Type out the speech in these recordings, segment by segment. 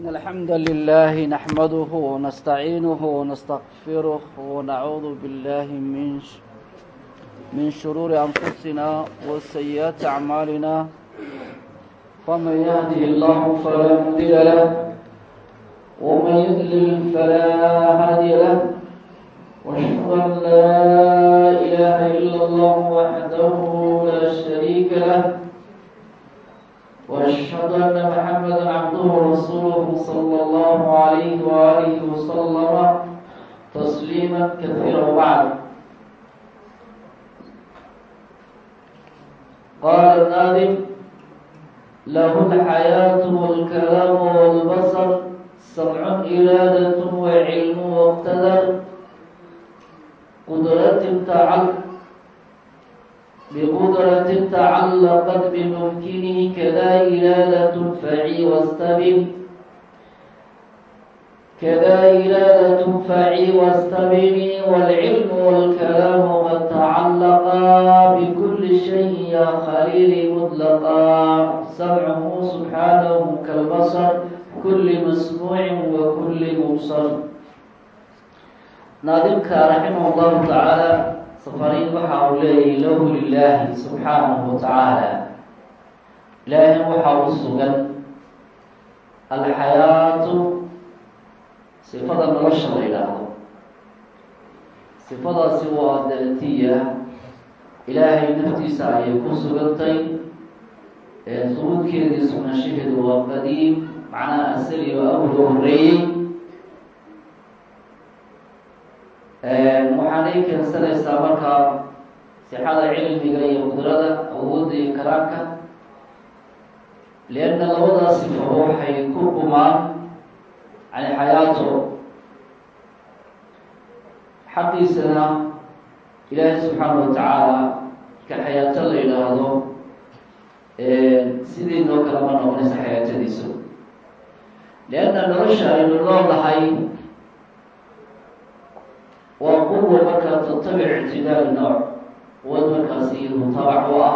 إن الحمد لله نحمده ونستعينه ونستغفره ونعوذ بالله من ش... من شرور أنفسنا وسيئات أعمالنا فمن يهده الله فلا مضل له ومن يضلل فلا هادي له واشهد ان لا اله الا الله وحده لا شريك له وأشهد أن محمدا عبده ورسوله صلى الله عليه وآله وسلم تسليما كثيرا وبعد قال النادم له الحياة والكلام والبصر سمع إرادة وعلم واقتدر قدرة تعلق بقدرة تعلقت بممكنه كذا إرادة فعي واستبن كذا إرادة فعي واستبن والعلم والكلام قد تعلقا بكل شيء يا خليل مطلقا سمعه سبحانه كالبصر كل مسموع وكل مبصر naadimka raximah llahu tacaala safariin waxa uu leeyahy lahu lilaahi subxaanahu watacaala ilaahay waxa u sugan alxayaatu sifada nolosha la yidhaahdo sifadaasi waa datiya ilaahay naftiisa ayay ku sugantay subuudkeedii sugnashaheedu waa qadiim macnaha asali oo awla horeeyey waxaanay keensanaysaa markaa sixada cilmiga iyo qudrada awoodda iyo kalaamka lianna labadaas sifo waxay ku qumaan yani xayaato xaqiisana ilaahay subxaana watacaala ka xayaato la yidhaahdo sidii noo kala ma noqonaysa xayaatadiisu. Lianna nolosha aynu noolahay waa quwa markaa tatabic ictidaal nooc quwad markaasi iyadu tabac u ah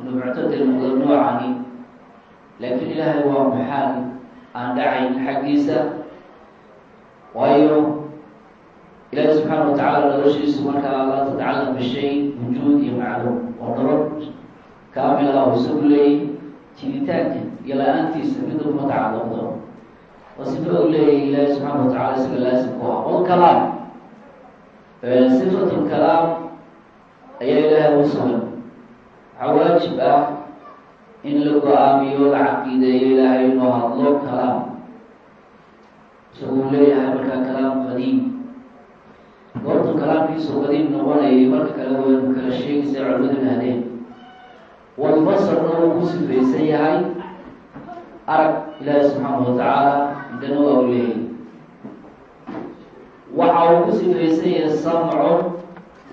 inu muctadil noocani laakiin ilaahay waa maxaal aan dhacayn xaggiisa. Waayo ilaahi subxaana watacaala noloshiisu markaa laa tatacallam bishay wujuud iyo macluum oo nolol kaamila oo isagu leeyay jiritaanka iyo la'aantiisa mid uma tacalluqdo oo sifa u leeyahy ilaahi subxaana watacala isaga laasim ku ah. Walkalaam sifat lkalaam ayaa ilaahay u sugan waxaa waajib ah in la go'aamiyo la caqiideeyo ilaahay inuu hadlo kalaam. Isaguu leeyahay markaa kalaam qadiim. Goortu kalaamkiisu qadiim noqonayay marka kale waynu kala sheegaysa culimadu ihahdeen walbasarna uu ku sifaysan yahay arag ilaahay subxaana watacaala indana waa u leeyahy waxa uu ku sifaysan yahay samcun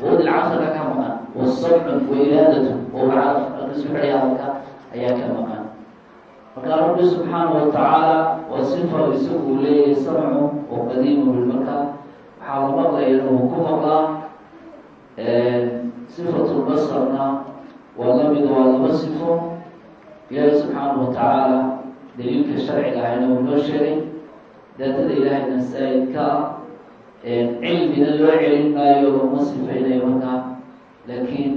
woodil casarka ka maqan wa samcun wa iraadatu oo waxaasuxiyaalka ayaa ka maqan. Marka rabbi subxaana watacaala waa sifa isagu leeyahay samcu oo qadiimu bilmarka waxaa la maqlayana uu ku maqlaa sifatu basarna waa la mid waa laba sifo. Ilaahi subxaana watacaala daliilka sharciga ahayna uu noo sheegay. Daatada ilaahayna saa-idka ah cilmina loo celin maayo uma sifaynayo markaa. Laakiin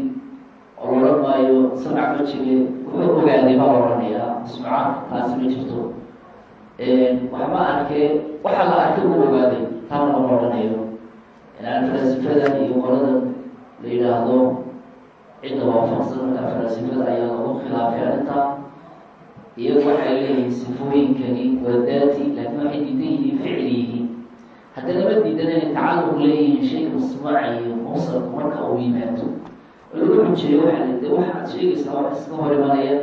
oloran maayo samac ma jire wuxuu ogaaday ma oranayaa. Musmaca taasi ma jirto. Waxma arkee waxa la arkay u ogaaday taana lama odhanayo yani falaasifadan iyo qoladan la yidhaahdo cidda waafaqsan markaa falaasifada ayaa lagu khilaafay arrintaa iyagu waxay leeyihiin sifooyinkani waa daati laakiin waxay diidan yihiin ficli yihiin haddana ma diidan inay tacalluq leeyihiin shay masmuuca iyo musalku marka uu yimaado lagu xujeeyo waxaa de waxaad sheegaysaa wax iska hor imanaya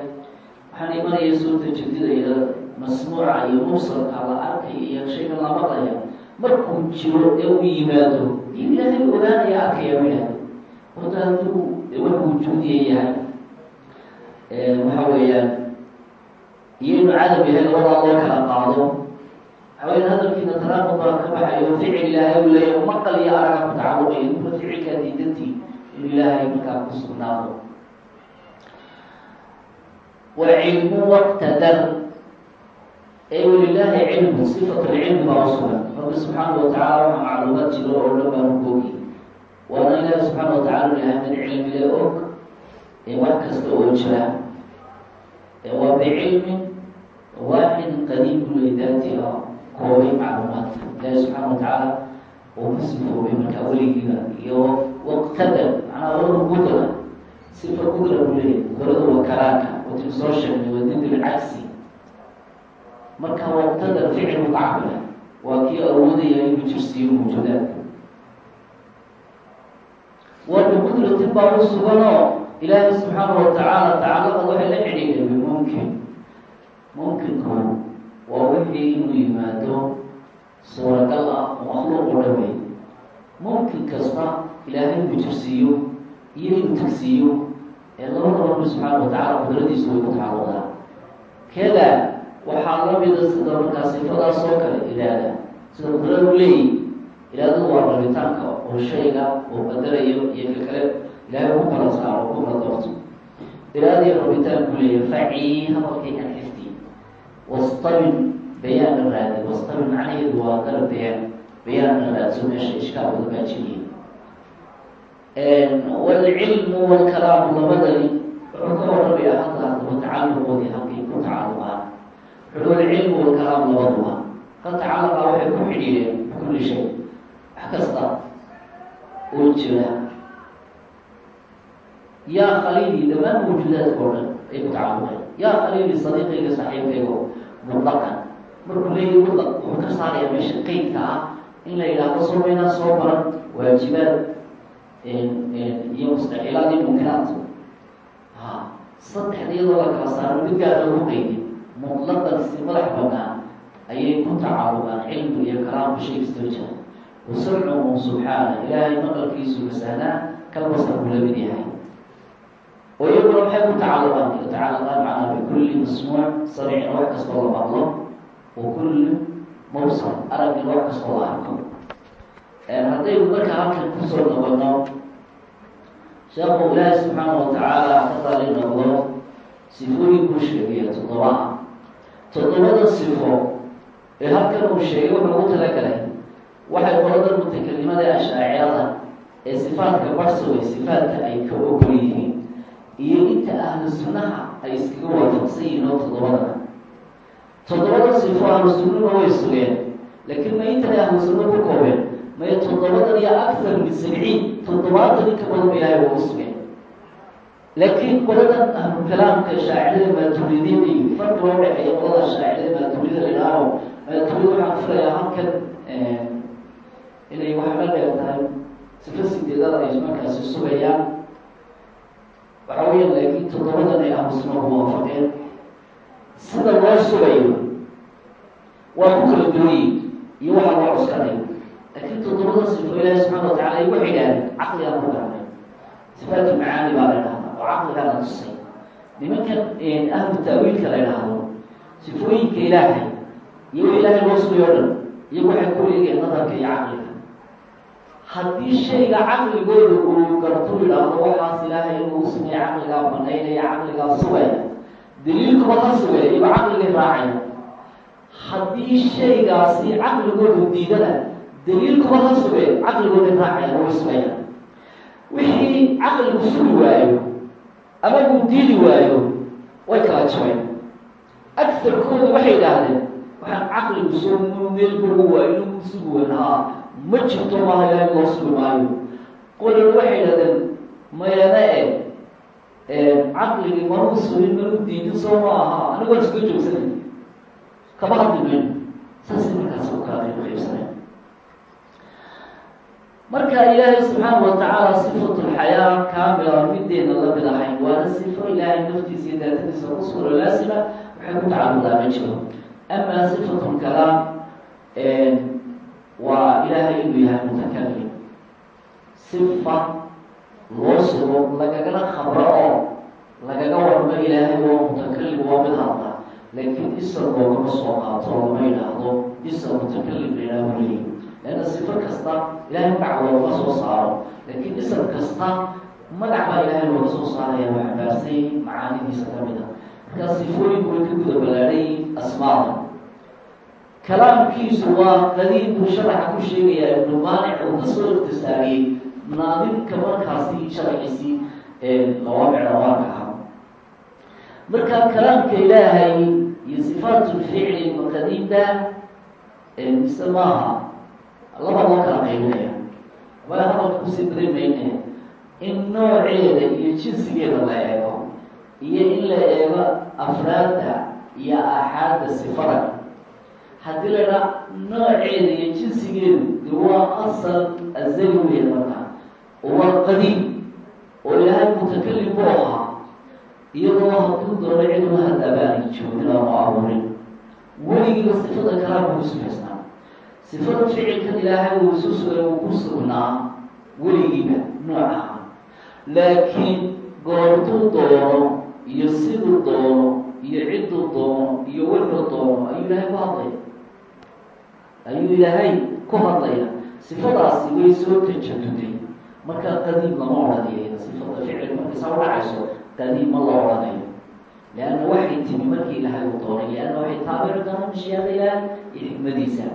waxaana imanaya suurta jadidayda masmuuca iyo musalka la arkaya iyo shayga la maqlaya markuu jiro ee uu yimaado iyo ilaahay ogaanaya arkaya wilaha horta hadduu wax wujuudiya yahay waxa weeyaan iyo inuu cadab yahay labadaa loo kala qaado waxaweya hadalkiina taraaqub baa ka baxayo ficil ilaahay u leeya maqal iyo araga ku tacaluqaya ninka ficilkaa diidantii inuu ilaahay markaa ku sugnaado wa cilmu waqtadar ee walilaahi cilmu sifatu lcilmi baa usugan rabbi subxaana watacaala waxa macluumaad jiro oo dhan baanu koogi waana ilaahi subxaana watacala ilahay mid cilmile og ee wax kasta oo jira waa bicilmin waaxidin qadiim bule daati ah koobay macluumaadka ilaahi subxaana watacaala oo ka sifoobay markaa weligiiba iyo waqtada macnaha wada qudra sifa qudra buu leeyahy qudrada waa karaanka watin soo sheegnay waa did lcagsi marka waqtada ficil cabira waa kii awoodaya inuu jirsiiyo mawjuudaadka waa biqudratin baa u suganoo ilaahi subxaana watacaala tacalada waxay la xidhiidhay bimumkin mumkinku waa wixii inuu yimaado suuragal ah oo makhluuq u dhawey mumkin kasta ilaahay inuu jirsiiyo iyo inuu tagsiiyo ee labada rabbi subxaana watacaala qudradiisu way ku tacaludaan kada waxaa lamida sida markaa sifadaas oo kale ilaada sida qudradu leeyi ilaadadu waa rabitaanka oo shayga oo qadarayo iyo ka kale ilaahay ku kala saaro ku kala doorto ilaadii rabitaanku leeya facii hadalkay kan xifti wastabin bayaan la raadi. Wastabin macnaheedu waa dalab bayaan. Bayaan la raadso meesha ishkaal wada baajiniye waalcilmu labadani wuxuu ka warramaya hadda haddaba tacaluqoodii halkay ku tacaluqaan wuxuu alcilmu walkalaamu labaduba ka tacaluqa waxay ku xidhiidheen bikulli shay. Wax kasta oo jira. Yaa khaliilii dhammaan mawjuudaadka o dhan ay ku tacaluqeen yaa khaliilii sadiiqayga saxiibkaygo mutlaqan. Markuu leeyahy mutlaq wuxuu ka saaraya meesha qeydka ah in la yidhaahdo soo maynaa soo baran waajibaad iyo mustaxilaad iyo mumkinaat ha saddexda iyadoo la kala saaro mid gaar lagu qeydi mutlaqan si madax banaan ayay ku tacaluqaan cilmu iyo kalaamku shay kastoo jira wasamcuhu subxaana ilaahay maqalkiisu masahnaa kalbasar buu la mid yahay iyaguna maxay ku tacaluqaan yatacaluqaan macnaa bikulli masmuuc samicin wax kastoo la maqlo wa kulli mawsal aragin wax kastoo la arko haddaynu marka halkan ku soo noqono sheekhu ilaahi subxaana watacaala ka dali noqdo sifooyinkuu sheegaya toddobaha toddobada sifo ee halkan uu sheegay wuxuu ugu talagalay waxay qolada mutakalimada ashaacirada ee sifaadka barsaway sifaadka ay ka ogol yihiin iyo inta ahlu sunnaha ay iskaga waafaqsan yihiin oo toddobada toddobada sifo ahlu sunnuna way sugeen laakiin ma intay ahlu sunna ku koobeen may toddobadan iyo akar min sabciin toddobaatan in ka badan ba ilahay waa u sugeen laakiin qoladan ahlu kalaamka shaacirada maaturidiyada iyo farqi loo dhexeeya qolada shaacirada maaturida la idhaaho maaturida waxaan filayaa halkan inay wax la dheer tahay sifo sideedada ay markaasi sugayaan waxa weya laakiin toddobadan ay ku waafaqeen sida loo sugayo waa ku kala duwayi iyo waxa loo cuskanayo laakiin toddobada sifo ilaahi subxana watacala ay waxay idhahdeen caqligaan ku garanay sifaatu macaani baa la idhahdaa oo caqligaana tusay nimankan ahlu taawiilka la idhaahdo sifooyinka ilaahay iyo ilaahay loo sugay o dhan iyagu waxay ku eegeen nadarka iyo caqliga haddii shayga caqligooda uu gartu idhaahdo waxaas ilaahay inuu sugay caqligaa banaynaya caqligaa sugaya daliilkuba ka sugaya iyago caqligay raacaya haddii shaygaasi caqligoodu diidana daliilkuba ka sugay caqligooday raacayaan way sugayaan wixii caqligu sugi waayo ama uu diidi waayo way kala jabeen agarkooda waxay idhaahdeen waxaan caqligu soo meel bogu waayo inuu sugi wayn haa ma jirto loo sugi maayo? Qolan waxay idhahdeen mayana e caqligii manuu sugin manuu diidin soo ma ahaa anigu waan iska joogsanay. Kama hadli saasay markaas u qayb qaybsaneen marka ilaahay subxaana watacaala sifatu lxayaa kaamila mideena la mid ahayn waana sifo ilaahay naftiisa iyo daatadiisa ku suuro laasima waxay ku tacabudaa ma jiro amaa sifatu lkalaam waa ilaahay inuu yahay mutakalim sifa loo sugo lagagana khabro oo lagaga warmo ilaahay waa mutakalim waa mid hadla laakiin isar loogama soo qaato lama yidhaahdo isar mutakalim la yidhaaho leeyi leanna sifo kasta ilahay magac loogama soo saaro. Laakiin isar kasta magac baa ilaahay looga soo saaraya waa xambaarsay macaanidiisa ka mid a markaa sifooyinku way ka guda ballaadhay asmaada kalaamkiisu waa qadiim buu sharaxa ku sheegayaa ibnu maanic uu ka soo irtisaabiyey naadimka markaasi sharciisii lawaamicda waaka aha marka kalaamka ilaahay iyo sifaatulficli ma qadiimba mise maaha laba loo kala qaybinaya wala hadalka ku sii badin mayne in nooceeda iyo jinsigeeda la eego iyo in la eego afraadda iyo aaxaadda sifada haddii la idhaa nooceeda iyo jinsigeedu de waa asal azali weya marka waa qadiim oo ilaahay mutakalim buu ahaa iyadoo hadduu doono ciduu hadaabaanay joogin oo abuurin. Weligiiba sifada kalaamka ku sugaysnaa sifada ficilkan ilaahay uu isu sugay uu ku sugnaa weligiiba noocaha laakiin goortuu doono iyo siduu doono iyo cidduu doono iyo wuxuu doono ayuu ilaahay ku hadlaya ayuu ilaahay ku hadlaya sifadaasi way soo tajaduday marka qadiim lama odhanayo sifada ficil markaysaa udhacayso qadiim ma la odhanayo leanna waxay timi markii ilaahay uu doonay leanna waxay taabici doonaan mashiyaada ilaahay iyo xikmadiisa.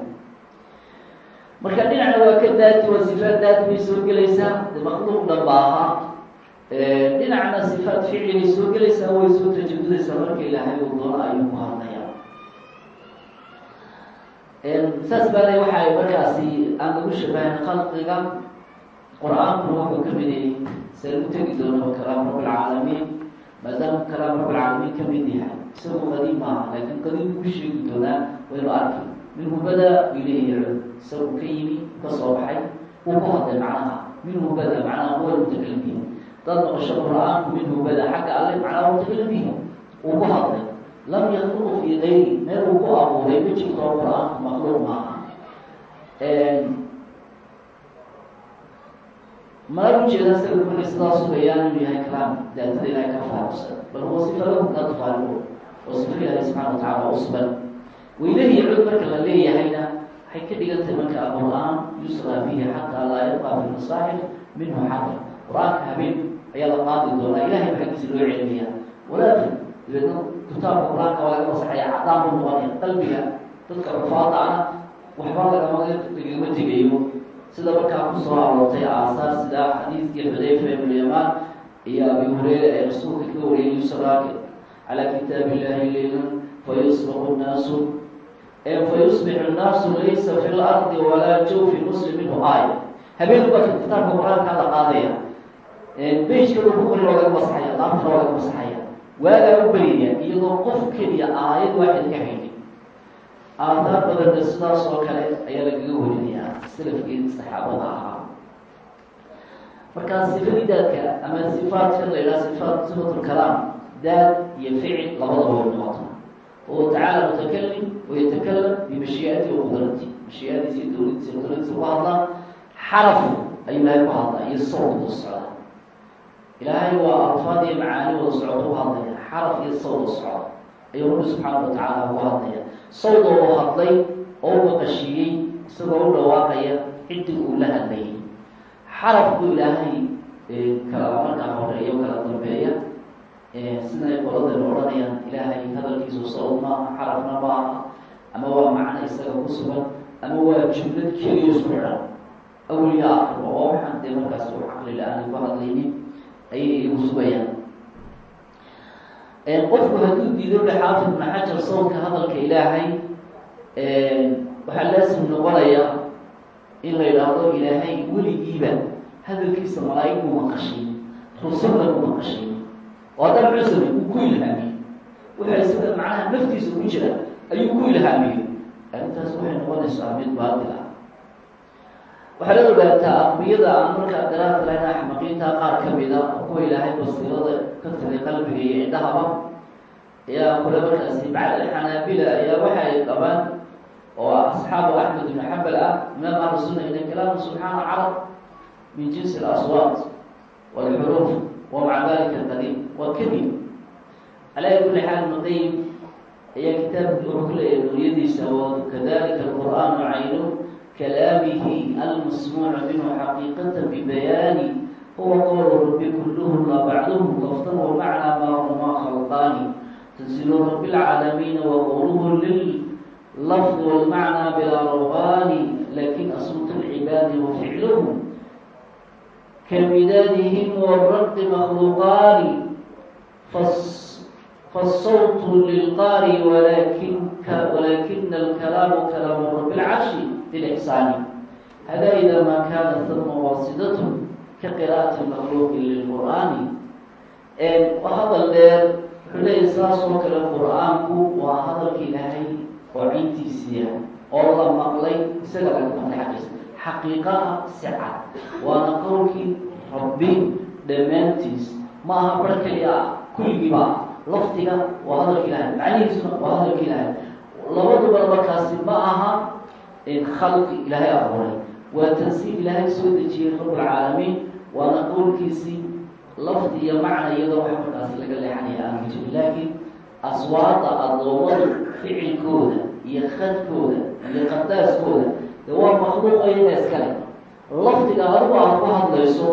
Marka dhinacna waa ka daati waa sifaat daati bay soo gelaysaa de makluuq dhan ba ahaa dhinacna sifaat ficli bay soo gelaysaa way soo tajadudaysaa marka ilaahay uu doono ayuu ku hadlaya saas baana waxa ay markaasi aan lagu shabahin khalqiga qur'aankuna wuxuu ka mid yahay saan u tegi doono kalaam rabbilcaalamiin maadaama kalaam rabbilcaalamiin ka mid yahay. Isagoo qadiim maaha laakiin qadiim ku sheegi doonaa waynu arki. Minhu bada ilayhi yacud isagu ka yimi ka soo baxay uu ku hadlay macnaha. Minhu bada macnaha huwa mutakalim dad noqosho qur'aanku minhu bada xagga alle macnaha mutakalim uu ku hadlay lam yakluqu fii gayri meel uu ku abuuray jirto qur'aanku makluuq maaha mana ujeeda isaga markay sidaa sugayaan inuu yahay kalaam daatada ilahay ka faarusan bal huwa sifa lahu la tufaariqu oo sifa ilaahay subxana wa tacala u sugan weylahi cud marka la leeyahayna waxay ka dhigantay marka qur'aan yusraa bihi xataa laa yabqa fi masaaxif minhu xarf qur'aanka habeen ayaa la qaadi doonaa. Ilahay xaggiisa loo celinayaa. Walaakin dabeedna kitaabka qur'aanka waa laga masaxaya cadaan buu noqonaya qalbiga dadka xufaada ana waxba lagama lagama tegayo sida markaa ku soo aroortay aasaar sida xadiidkii xudayfa ibnu yamaan iyo abi hureyra ee rasuulka ka wariyay yusraaka calaa kitaabi illahi leylan fayusbaxu nnaasu fayusbixu nnaasu laysa fi lardi walaa jawfi muslim aaya habeen baa kitaabka qur'aanka la qaadaya bejka lagu qori waa laga masaxaya laabta waa laga masaxaya waagaa u beriyaya iyadoo qof keliya aayad waaxid ka haynin. Aadaar badanna sidaas oo kale ayaa lagaga warinayaa salafkii saxaabada ahaa. Markaa sifadii daadka ama sifaadka la yidhaha sifaat sifatulkalaam daad iyo ficil labadaba way noqota huwa tacaala mutakalim wayatakalam bimashiiati wa qudrati. Mashiiadiisa iyo dowladiisa ku hadlaa xaraf ayuu ilaahay ku hadlaa iyo sawt u ilaahay waa alfaad iyo macaani wada socota u hadlaya. Xaraf iyo sawt u socda ayuu rabbi subxaana wa tacaala ugu hadlaya. Sawda uu hadlay oo maqashiiyey isagoo u dhawaaqaya ciddii uu la hadlayay. Xarafku ilaahay kala markaa horreeya o kala dambeeya. Siday qoladaynu odhanayaan ilaahay hadalkiisu sawd maaha xarafna maaha ama waa macno isaga ku sugan ama waa jumlad keliya isku xidhan awliya akrba oo waxaan dee markaas u caqli la'aan ku hadlaynin ayay igu sugayaan. Qofku hadduu diido ule xaafid ibna xajar sawdka hadalka ilaahay waxaa laasim noqonaya in la yidhaahdo ilaahay weligiiba hadalkiisa malaa-ig buu maqashay rusulna buu maqashay oo haddana muxuu samey uu ku ilhaamiyey waxa isaga macnaha naftiisa ku jira ayuu ku ilhaamiyey arrintaas waxay noqonaysaa mid baatil ah waxaa la ogaataa aqbiyada aan markaa garaadka lahayn qaar ka mida kuwa ilaahay basiirada ka tagay qalbiga iyo indhahaba ayaa kule markaasi bacd alxanaabila ayaa waxa qabaan oo asxaabu axmed ibn xambal ah imaam ahlu sunna ina kalaamu subxaana carab min jinsi alaswaat walxuruuf wa maca dalika qadiim waa kadib calaa kuli xaal ibnu qayim ayaa kitaabki wuxuu ku leeyahay nuriyadiisa wakadalika alqur'aanu caynu kalaamihi almasmuucu minhu xaqiiqata bibayaani huwa qowlu rabbi kulluhum la bacduhum lafdan wamacnaa ma huma khalqaani tanzilu rabi lcaalamiina waqowluhu lil lafd walmacnaa bilaa rawqaani laakiin asut lcibaadi wa ficluhum kamidaadihim waraqi makhluuqaani bilixsaani hadaa idaa maa kaanat almuwaasidatu ka qira'ati lmaqluuqi lilqur'aani waa hadal dheer wuxuu leeyahy saasoo kale qur'aanku waa hadalka ilaahay qocintiisiya oo la maqlay isaga laga maqlay xaqiisa xaqiiqa ah si cad waana qowlkii rabbi dhammaantiis ma aha bar keliya ah kulligiiba ah lafdiga waa hadalka ilaahay macnihiisuna waa hadalka ilaahay labaduba markaasi ma khalqi ilaahay abuuray. Waa tansiil ilaahay soo dejiyey rabbulcaalamiin waana qowlkiisii lafdi iyo macna iyadoo wax markaasi laga leexanaya. Aan jirin laakiin aswaada addoommadu ficilkooda iyo khadkooda iyo qardaaskooda. De waa makhluuq ayaga iskale lafdiga adigu aad ku hadlayso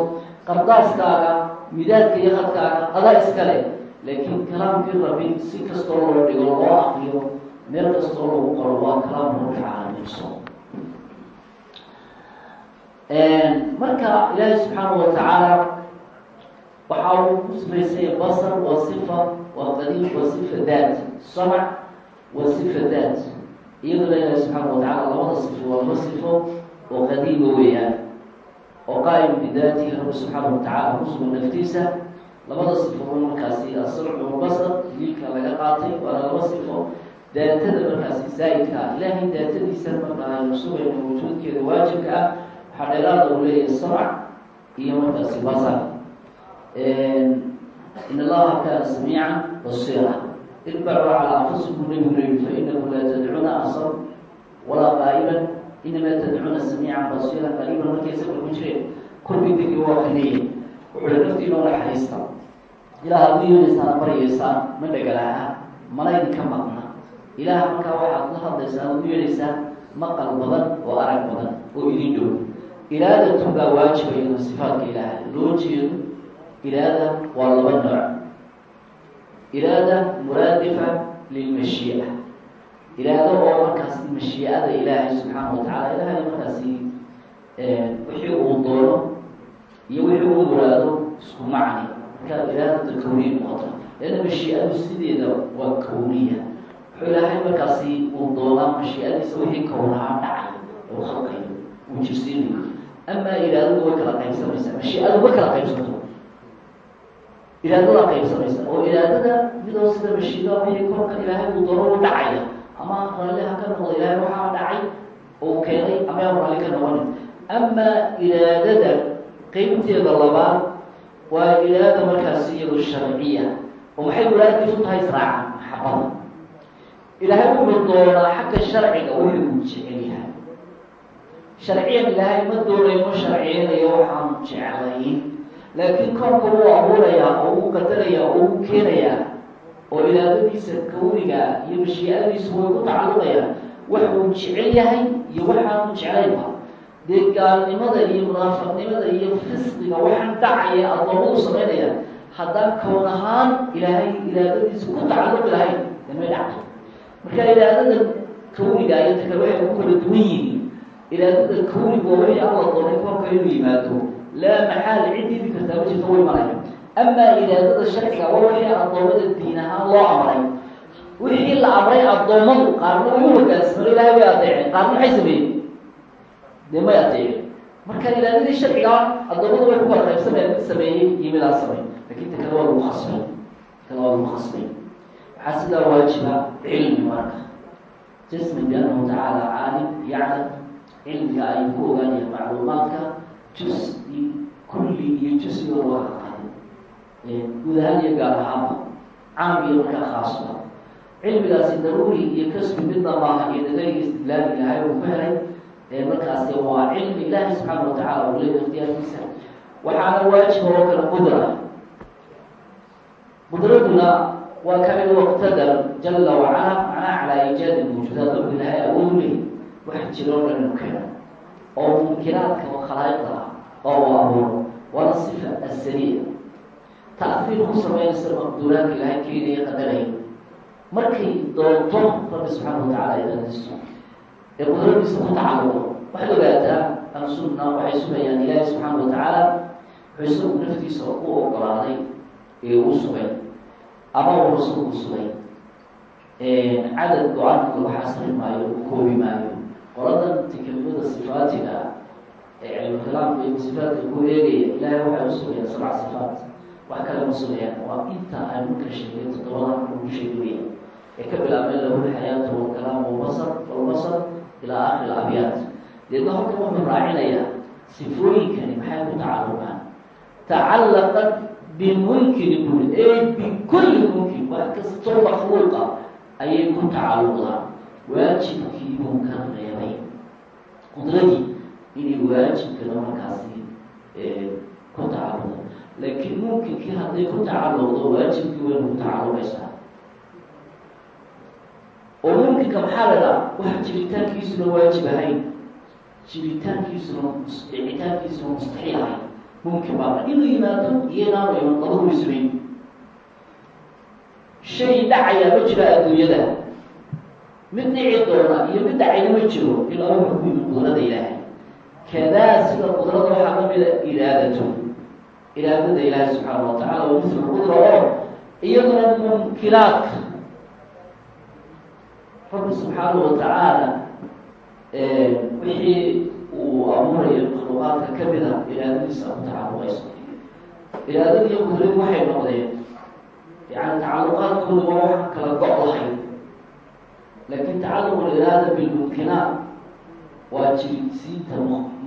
qardaaskaaga midaadka iyo khadkaaga adaa iskale laakiin kalaamkii rabi si kastoo loo dhigo loo aqriyo meel kastoo lagu qoro waa kalaam rabbi caalamiinso marka ilaahi subxaanahu watacaala waxa uu ku sifaysay basar waa sifa waa qadiim waa sifa daat samac waa sifa daat iyaduna ilaahi subxaanahu watacala labada sifo waa laba sifo oo qadiima weeyaan. Oo qaa'im bidaatihi rabbi subxaanahu watacala kusugan naftiisa. Labada sifo markaasi asamcu wabasar diilka laga qaatay waana laba sifo. Daatada markaasi zaa'idka ah ilaahay daatadiisa marka aynu sugayno wujuudkeeda waajibka ah waxaa dheeraada uu leeyahay samc iyo markaasi basar. In allaha kaana samiican basiira. Irbacu calaa anfusikum nabigu leyi fa inakum laa tadcuuna asar walaa qaa'iban. Inamaa tadcuuna samiican basiira qariiban markay safar ku jireen korbidigi waa kaneeye wuxuu naftiina u naxariista ilaah aad u baryaysaan ma dhagalaha mana idinka maqna. Ilaah markaa waxaad la hadlaysaan aad u maqal badan oo arag badan oo idin dhow iraadatu baa waajiba iyadoo sifaadka ilaahay. Loo jeedo iraada waa laba nooc. Iraada muraadifa lilmashii'a. Iraado oo markaasi mashiicada ilaahay subxaana wa tacala ilaahay markaasi wixii uu doono iyo wixii uu muraado isku macni. Markaa iraadada kawniya noqota leanna mashiicadu sideeda waa kawniya. Wuxuu ilaahay markaasi uu doonaa mashiicadiisa wixii kownahaan dhacay. Uu khalqayo uu jirsiinayo amaa iraadadu way kala qaybsamaysaa mashiicadu way kala qaybsanto iraadadaa qaybsamaysa oo iraadada midoo sida mashiida wixii korka ilaahay uu doono u dhacaya ama raalli ha ka noqdo ilaahay waxaa dhacay uu keenay ama yaa raalli ka noqonin amaa iraadada qeybteeda labaad waa iraada markaasi iyado sharciya oo maxay muraadkiisu tahay israaca maxabada ilaahay wuxuu doonaa xagga sharciga wixii uu jecel yahay sharciyan ilaahay ma doonayno sharciyanayo waxaanu jeclayn laakiin koonka wuu abuurayaa oo uu qadarayaa oo uu keenayaa oo iraadadiisa kawniga iyo mashiicadiisu way ku tacalluqayaan wax uu jecel yahay iyo waxaanu jeclaynba dee gaalnimada iyo munaafiqnimada iyo fisqiga waxaan dhacaya addoommadu samaynaya haddaan kown ahaan ilaahay iraadadiisa ku tacalluqi lahayn dee may dhacto marka iraadada kawniga iyo taka waxay ku kala duwan yihiin iraadada kawniga waa wixii alla doonay koonka inuu yimaado laa maxaal cid diidi kartaa ma jirto way maraya amaa iraadada sharciga waa wixii addoommada diin ahaan loo amray wixii la amray addoommadu qaarna way u hogaansamo ilahay way adeeceen qaarna maxay sameeyeen dee may adeeceen marka iraadadii sharciga addoommadu way ku kala mid sameeyey iyo midaa samey laakiin ta kale waa lagu khasbay kale waa lagu khasbay waxaa sidaa waajiba cilmi marka jasmi biannahu tacaala caalim yaclam cilmiga ay ku ogaanayaan macluumaadka jus-i kulli iyo jus-iga loo aqaano guud iyo gaar ahaanba caam iyo markaa khaasba cilmigaasi daruuri iyo kasbi midna maaha iyo dadaliga istidlaali ilahay uu ku helay markaasi waa cilmi ilaahay subxaana watacala uu leeya ikhtiyaarkiisa waxaana waajiba oo kale qudra qudraduna waa ka mid waqtadar jala wacala macnaha calaa iijaadi mawjuudaat rabbi ilahay awood ley wax jiro o dhan inu keeno oo oo khalaa'iqda ah oo uu abuuro waana sifa asaliya ta'fiir ku sameynaysa maqduuraadka ilahay keenaya qadaraya markay doonto rabbi subxaana watacala iraadadiisu ee qudradiisa ku tacalluqo waxaad ogaataa ahlusunna waxay sugayaan ilaahi subxaana watacaala wuxuu isagu naftiisa u ogolaaday ee uu sugay ama uu rasuulku sugay cadad go'aanka lagu xasri maayo u koobi maayo qoladan tiklimada sifaatiga ee cilmukalaamka iyo sifaatka ku eegaya ilaahay waxay u sugayaan sabca sifaat. Wax kale ma sugayaan waa inta aynu ka sheegay toddobada lagu sheegaya ee ka bilaabeen lahu lxayaatu walkalaam walbasar walbasar ilaa akhir abyaat deedna halka wuxuu raacinayaa sifooyinkani maxay ku tacalluqaan? Tacallaqat bimunkini buri ee bikulli mumkin wax kastoo makluuqa ayay ku tacalluqdaan waajibkii buu ka reebay qudradii inay waajibkana markaasi ku tacalluqdo laakiin mumkinkii hadday ku tacalluqdo waajibkii wayna ku tacalluqaysaa oo mumkinka maxaa la dhaha waxa jiritaankiisuna waajib ahayn jiritaankiisuna icitaankiisuna mustaxiil ahayn mumkin baa inuu yimaado iyo inaanu iman labadu shay dhacaya ma jiro adduunyada mid dhici doona iyo mid dhacayna ma jiro ilaa wuxuu ku yimid qudrada ilaahay kadaa sida qudrada waxaa kamida iraadatu iraadada ilaahay subxaana wa tacala wa qudra oo iyaduna mumkinaadka rabbi subxaana wa tacaala wixii uu abuurayo makhluuqaadka ka mid a iraadadiisa ku tacalluqayso iraadadiiyo qudradi waxay noqdeen yani tacaluqaadkooda waa waxaan kala go' lahayn laakin tacaluq iraada bilmumkinaat waa jirisiinta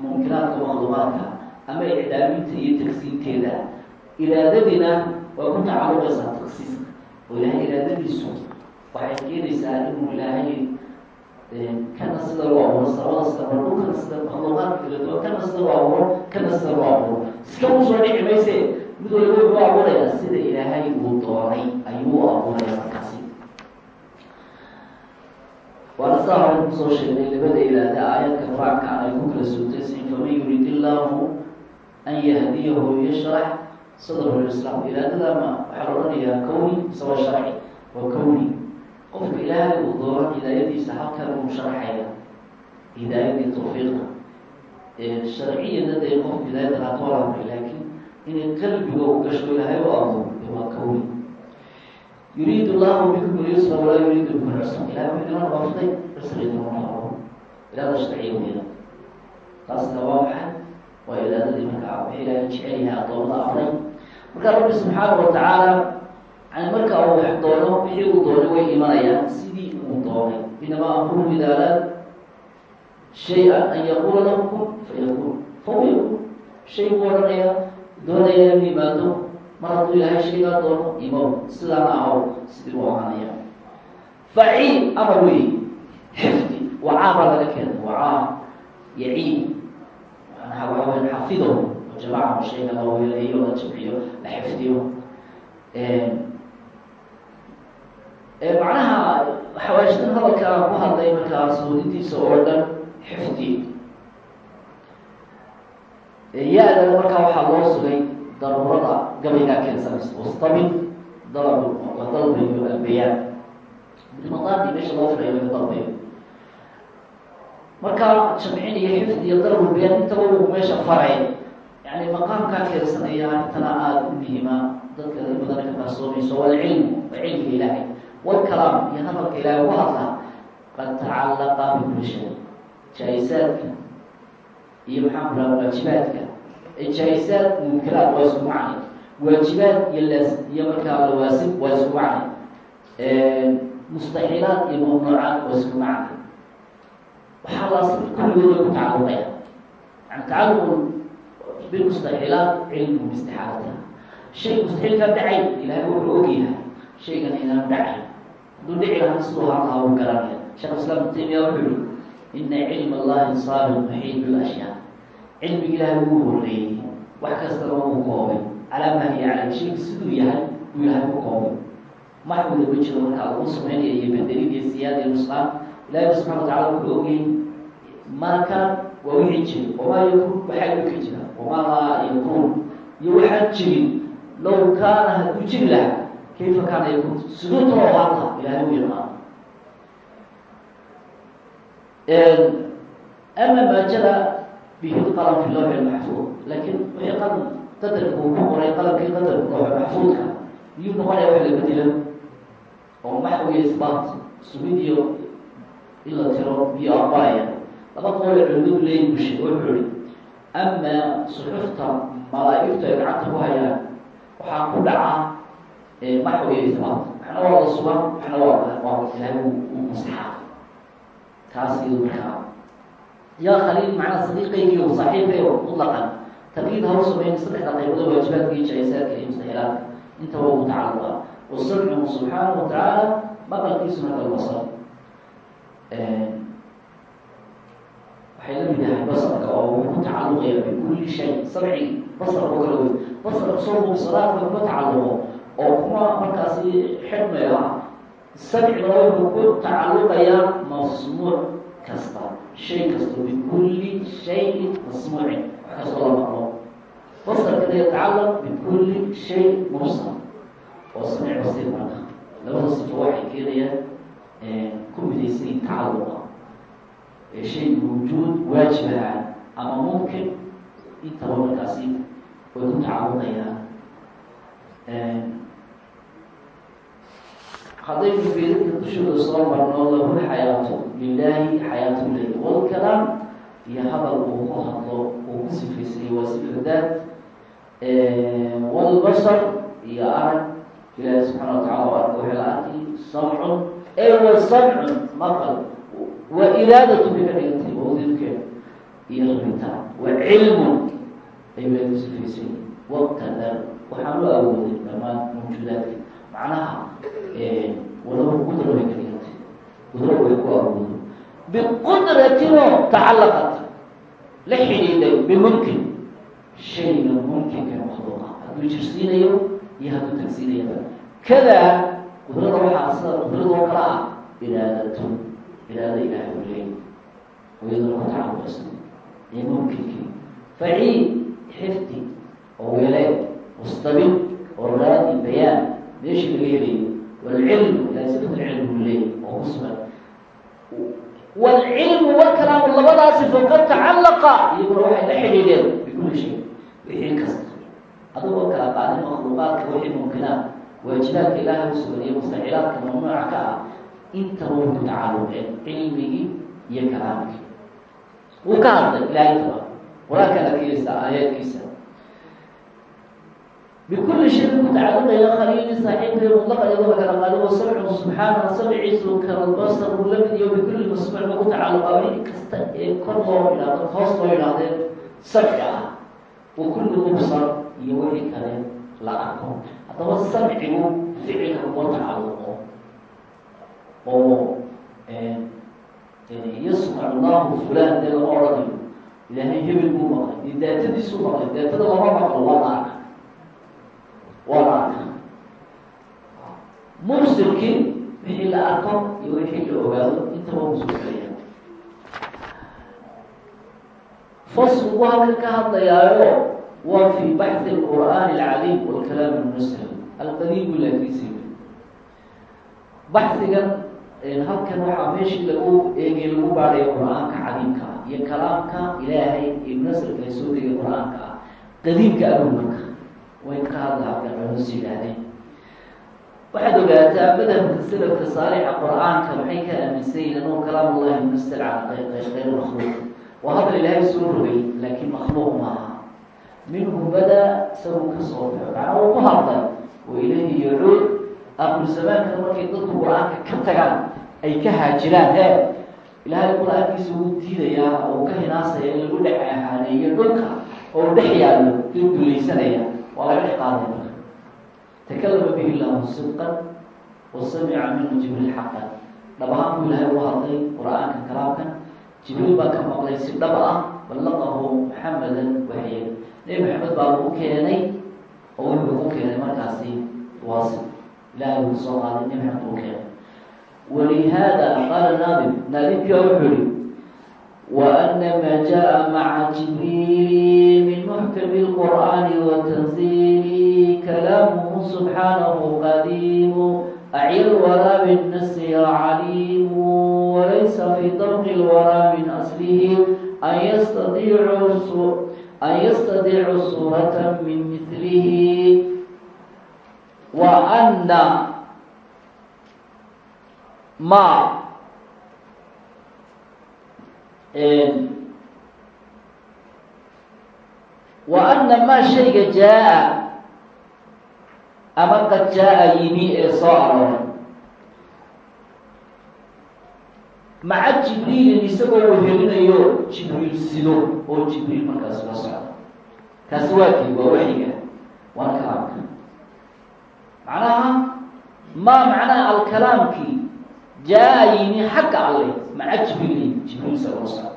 mumkinaadka makhluuqaadka ama icdaaminta iyo tagsiinteeda iraadadina waa ku tacaluqaysaa taksiiska oo ilaahay iraadadiisu waxay keenaysaa inuu ilaahay kana sida loo abuuro sabada sida mardu kana sida makhluuqaadka kala duwan kana sida loo abuuro kana sida loo abuuro iska u soo dhici mayse mid waliba wuxuu abuurayaa sida ilaahay uu doonay ayuu abuuraya waana sidaa hore ku soo sheegnay labada ilaada aayadka qur'aanka ay ku kala sootaysain faman yurid illaahu an yahdiyahu yashrax sadrahu lislaam iraadadama waxaa la odhanayaa kowni isawa sharci waa kowni qofka ilaahay uu doono hidaayadiisa halkan uu sharaxaya hidaayadii tawfiiqa sharciyana dee qofka hidaayada laatoolamay laakiin inay qalbiga u gasho ilaahay u abuur waa kowni yuriid llahu bikum lyusra walaa yuriidu bikum cusra ilahay wuxuu idinla noqoftay cusra idinma noqo iraada sharciyadeeda taasna waa maxay waa iraadadii markaa wixii ilaahay jecel yahay addoomada amray marka rabbi subxaana wa tacaala yani marka uu wax doono wixii uu doonay way imanayaan sidii uu doonay inamaa amruhu idaalaad shay-an an yaquula lahu kun buu odhanaya doonaya in yimaado mar hadduu ilaahay shaygaa doono imow sidaana ahow sidii u ahaanaya faciil amar wey xifdi wacaa baa laga keenay wacaa yaciid manaha waxa weya xafido jamaca shayga la weeleeyo la jimciyo la xifdiyo macnaha xawaashtan hadalkaa ku hadlay markaa soodintiisa oo dhan xifdi ya-dana markaa waxaa loo sugay daruurada gabaygaa keensanaysa wastabin dalab wa dalbayo albayaan bilmadaadi meesha loo firayo laga dalbayo markaa jamcin iyo xifd iyo dalabulbayaan intaba uu meesha faray yani maqaamkaa keensanaya intana aada u muhiima dadka badana ka kaasoomayso walcilmu waa cilmiga ilaahay walkalaam iyo hadalka ilaahay ku hadlaa qad tacallaqa bikuli shay jaa-isaadka iyo maxaan waajibaadka jaa-isaad munkiraad waajibaad iyo las iyo markaa lawaasib waa isku macnay mustaxiilaad iyo mamnuucaad waa isku macnay waxaa laas kulligood ku tacalluqaya. Yani tacaluqu bilmustaxiilaat cilmu bistixaalata shay mustaxiilkaa dhacay ilaahay wuxuu ogyahay shaygan inaan dhacay. Hadduu dhici lahaa siduu haan lahaa u garanaya sheekh islaam ibn taymiya wuxuu yihi ina cilma allahi saabiq muxiid bilashyaa cilmiga ilaahay ugu horeeyey wax kastana uu koobay calaa maa hiya calay shaygu siduu yahay uu ilaahay ku koobay maxwada ma jiro markaa lagu sameynaya iyo bedelid iyo siyaada iyo nusqaan ilahay subxana wa tacala wuxuu ogyahay maakan waa wixii jiri wamaa yakun waxaa dhulka jira wamaa laa yakun iyo waxaan jirin low kaana hadduu jiri lahaa kayfa kaana yakun sujuudta oo hadla ilahay u yaqaano ama maajada bihi qalam fi lawxi maxfuud laakiin wixii qalam qadarka uu ku qoray qalamkii qadarka lawxi maxfuudka iyuu noqonaya wax la bedelo oo maxwiya isbaat sugid iyo in la tiro iyo aqbalaya laba qoole culimadu leeyihiin bushe wuxuu ihi ama suxufta malaa-igtu ay gacanta ku hayaan waxaa ku dhaca maxwiya isbaat waxna waa la sugan waxna waa waa ilahay uu masaxaa taas iyado markaa yaa khaliil macnaa sadiiqaygii o saaxiibkayo mutlaqan tarkiid haw sameyn saddexda qaybood waajibaadka iyo jaysaadka iyo mustaxilaadka intaba ugu tacaluqa wasamcuhu subxaanahu watacaala maqalkiisuna kalbasar waxay la mid yahay basarka oo ku tacaluqaya bikulli shay sabci basarka oo kala wey basarka soo muubsadaadka kuma tacaluqo oo kuma markaasi xidhmaya sabcigana wuxuu ku tacaluqayaa masmuuc kasta shay kasta bikulli shayin masmuucin wax kastoo la maqlo basarkana yatacalaq bikulli shay mubsar oo samic basir marka labada sifo waxay keenayaan ku midaysayin tacaluqa shay mawjuud waajibaha ama mumkin intaba markaasi way ku tacaluqayaan haddaynu beedadka dushooda soo marno lahu xayaato lilaahi xayaatu leyl walkalaam iyo hadal uu ku hadlo uu ku sifaysayay waa sifadaad walbasar iyo arag ilaahi subxaana watacala waa arka waxay la arkay samcun wa samcun maqal wa iraadatu bay ka dhigantay wadiibkeeda iyo rabitaan wa cilmun ayuu ilahi ku sifaysayay waqadar waxaan u awooday dhammaan mawjuudaadka macnaha walaba qudra way ka dhigantay qudro way ku awoodo biqudratinoo tacallaqat la xidhiidhay bimumkin shayga mumkinka makhluuqa hadduu jirsiinayo iyo hadduu tagsiinayaba kadaa qudrada waxaa sida qudradoo kale ah iraadatu iraada ilahay u leey iyaduna ku tacaluqaysa ee mumkinkii faciid xifdi oo weeleed mustabid oo raadi bayaan meeshii laga helayo walcilmu ilahay sifat alcilm u leey oo ku sugan waalcilmu walkalaamu labadaasi faqad tacallaqa iyaguna waxay la xidhiidheen bikulli shay wixii kasta adagoo kala qaadin makhluuqaadka wixii mumkinaad waajibaadka ilaahay u sugan iyo mustaxilaadka mamnuuca ka ah intaba way ku tacalluqeen cilmigii iyo kalaamkii wuu ka hadlay ilaahay taba qur'aanka arkeysa aayaadkiisa bikulli shay ku tacalluqaya khaliili saaxiibkay mudlaqa iyadoo la kala qaado wa samcu subxaana samciisu kalbasar uu la mid iyo bikulli masmuuc ba ku tacalluqa wixii kasta ee kor loo idhaahdo hoos loo idhaahdeen samci ah wa kulli mubsar iyo wixii kale la arko haddaba samcigu ficilka kuma tacalluqo oo yasmac allahu fulan dee lama odhanayo ilaahay hebel buu maqlay iyo daatadiisuu maqlay daatada lama maqlo waa la arka waa la arka mubsirkii wixii la arko iyo wixii la ogaado intaba fasligu halkan ka hadlayaayo waa fi baxhi alqur'aani alcaliim walkalaam almuslim alqadiim laakiisi baxigan halkan waxaa meeshii lagu eegay lagu baadhayo qur'aanka cadiimka ah iyo kalaamka ilaahay ee munasirka ay soo degay qur'aanka ah qadiimka abumarka way ka hadla halkan culus yidhaahdeen waxaad ogaataa madhabka salafka saalixa qur'aanka maxay ka aaminsan yihiin anuu kalaam ullahi munasir cala kayr makhluuq waa hadal ilaahay soo rogay laakiin makhluuq maaha minhu bada isaguu ka soo baxo macnaa uu ku hadlay wa ilayhi yacuud aqru zamaanka markay dadku qur'aanka ka tagaan ay ka haajiraan he ilaahay qur'aankiisa wuu diidayaa oo ka hinaasaya in lagu dhex ahaaneeyo dhulka oo dhex yaallo in dulaysanaya waa laga dhex qaaday marka takalama bihi llahu sidqan wa samica minhu jibriil xaqan dhab ahaan buu ilaahay u jibriil ah. baa ka maqlay si dhab ah. Ballaqahu muxamedan waxya nebi maxamed baa lagu keenay oo wuxuu ku keenay markaasi waasi. Ilaahay uu soo qaaday nebi maxamed uu keenay. Walihaada qaala naadim naadimkiiaa wuxuu yihi waana maa jaa maca jibriil min muxkami lqur'aani wa tanziili kalaamuhu subxaanahu qadiimu acyal walaa binasir caliim. في طبق الورى من أصله أن يستطيع أن يستطيع صورة من مثله وأن ما وأن ما شيء جاء أما قد جاء يمي صار maca jibriilin isagoo wareerinayo jibriil sido oo jibriil markaas la socdo. Kaasi waa kii waa waxiga waa kalaamka macnaha maa macnaha alkalaamkii jaa-ayni xagga alle. Maca jibriili jibriil isagoo socdo.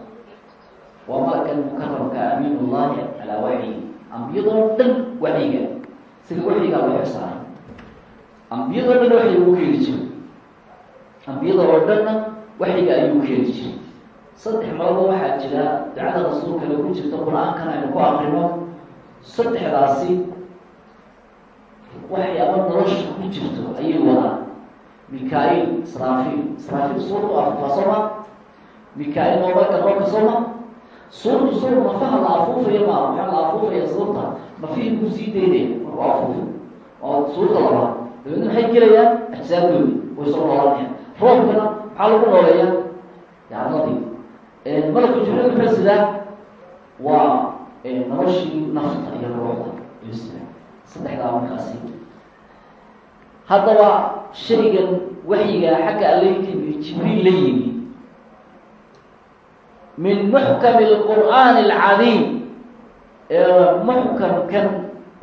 Waa malaka mukaramka amiin ullahi calaa waxyi ambiyadoo dhan waxiga sida waxiga loo xisaaray ambiyadoo dhan waxi lagu keeni jiro ambiyada oo dhanna waxyiga ayuu keeni jiray saddex malaba waxaa jira dacada rasuulka lagu jirto qur'aankan aynu ku akrino saddexdaasi waxyaaba nolosha ku jirto ayay wadaan. Mika-il israafil israafil suurtu afufaa sooma mika-il noobalka roobka sooma suurtu suur nafaha la afuufaya ma? Waxaa la afuufaya suurta nafihii buu sii daynaya markuu afuufo oo suurta labaad. Dabeedna maxay gelayaan ajsaadoodi way soo noolanayaan roobkana maxaa lagu nooleeyaa yacladii malaka jibriil muxuu sidaa waa noloshii nafta iyo ruuxda ayuu sidaa saddexdaa markaasi. Haddaba shaygan waxyiga xagga allaynkii jibriil la yimi. Min muxkami alqur'aani alcadiim muxkamkan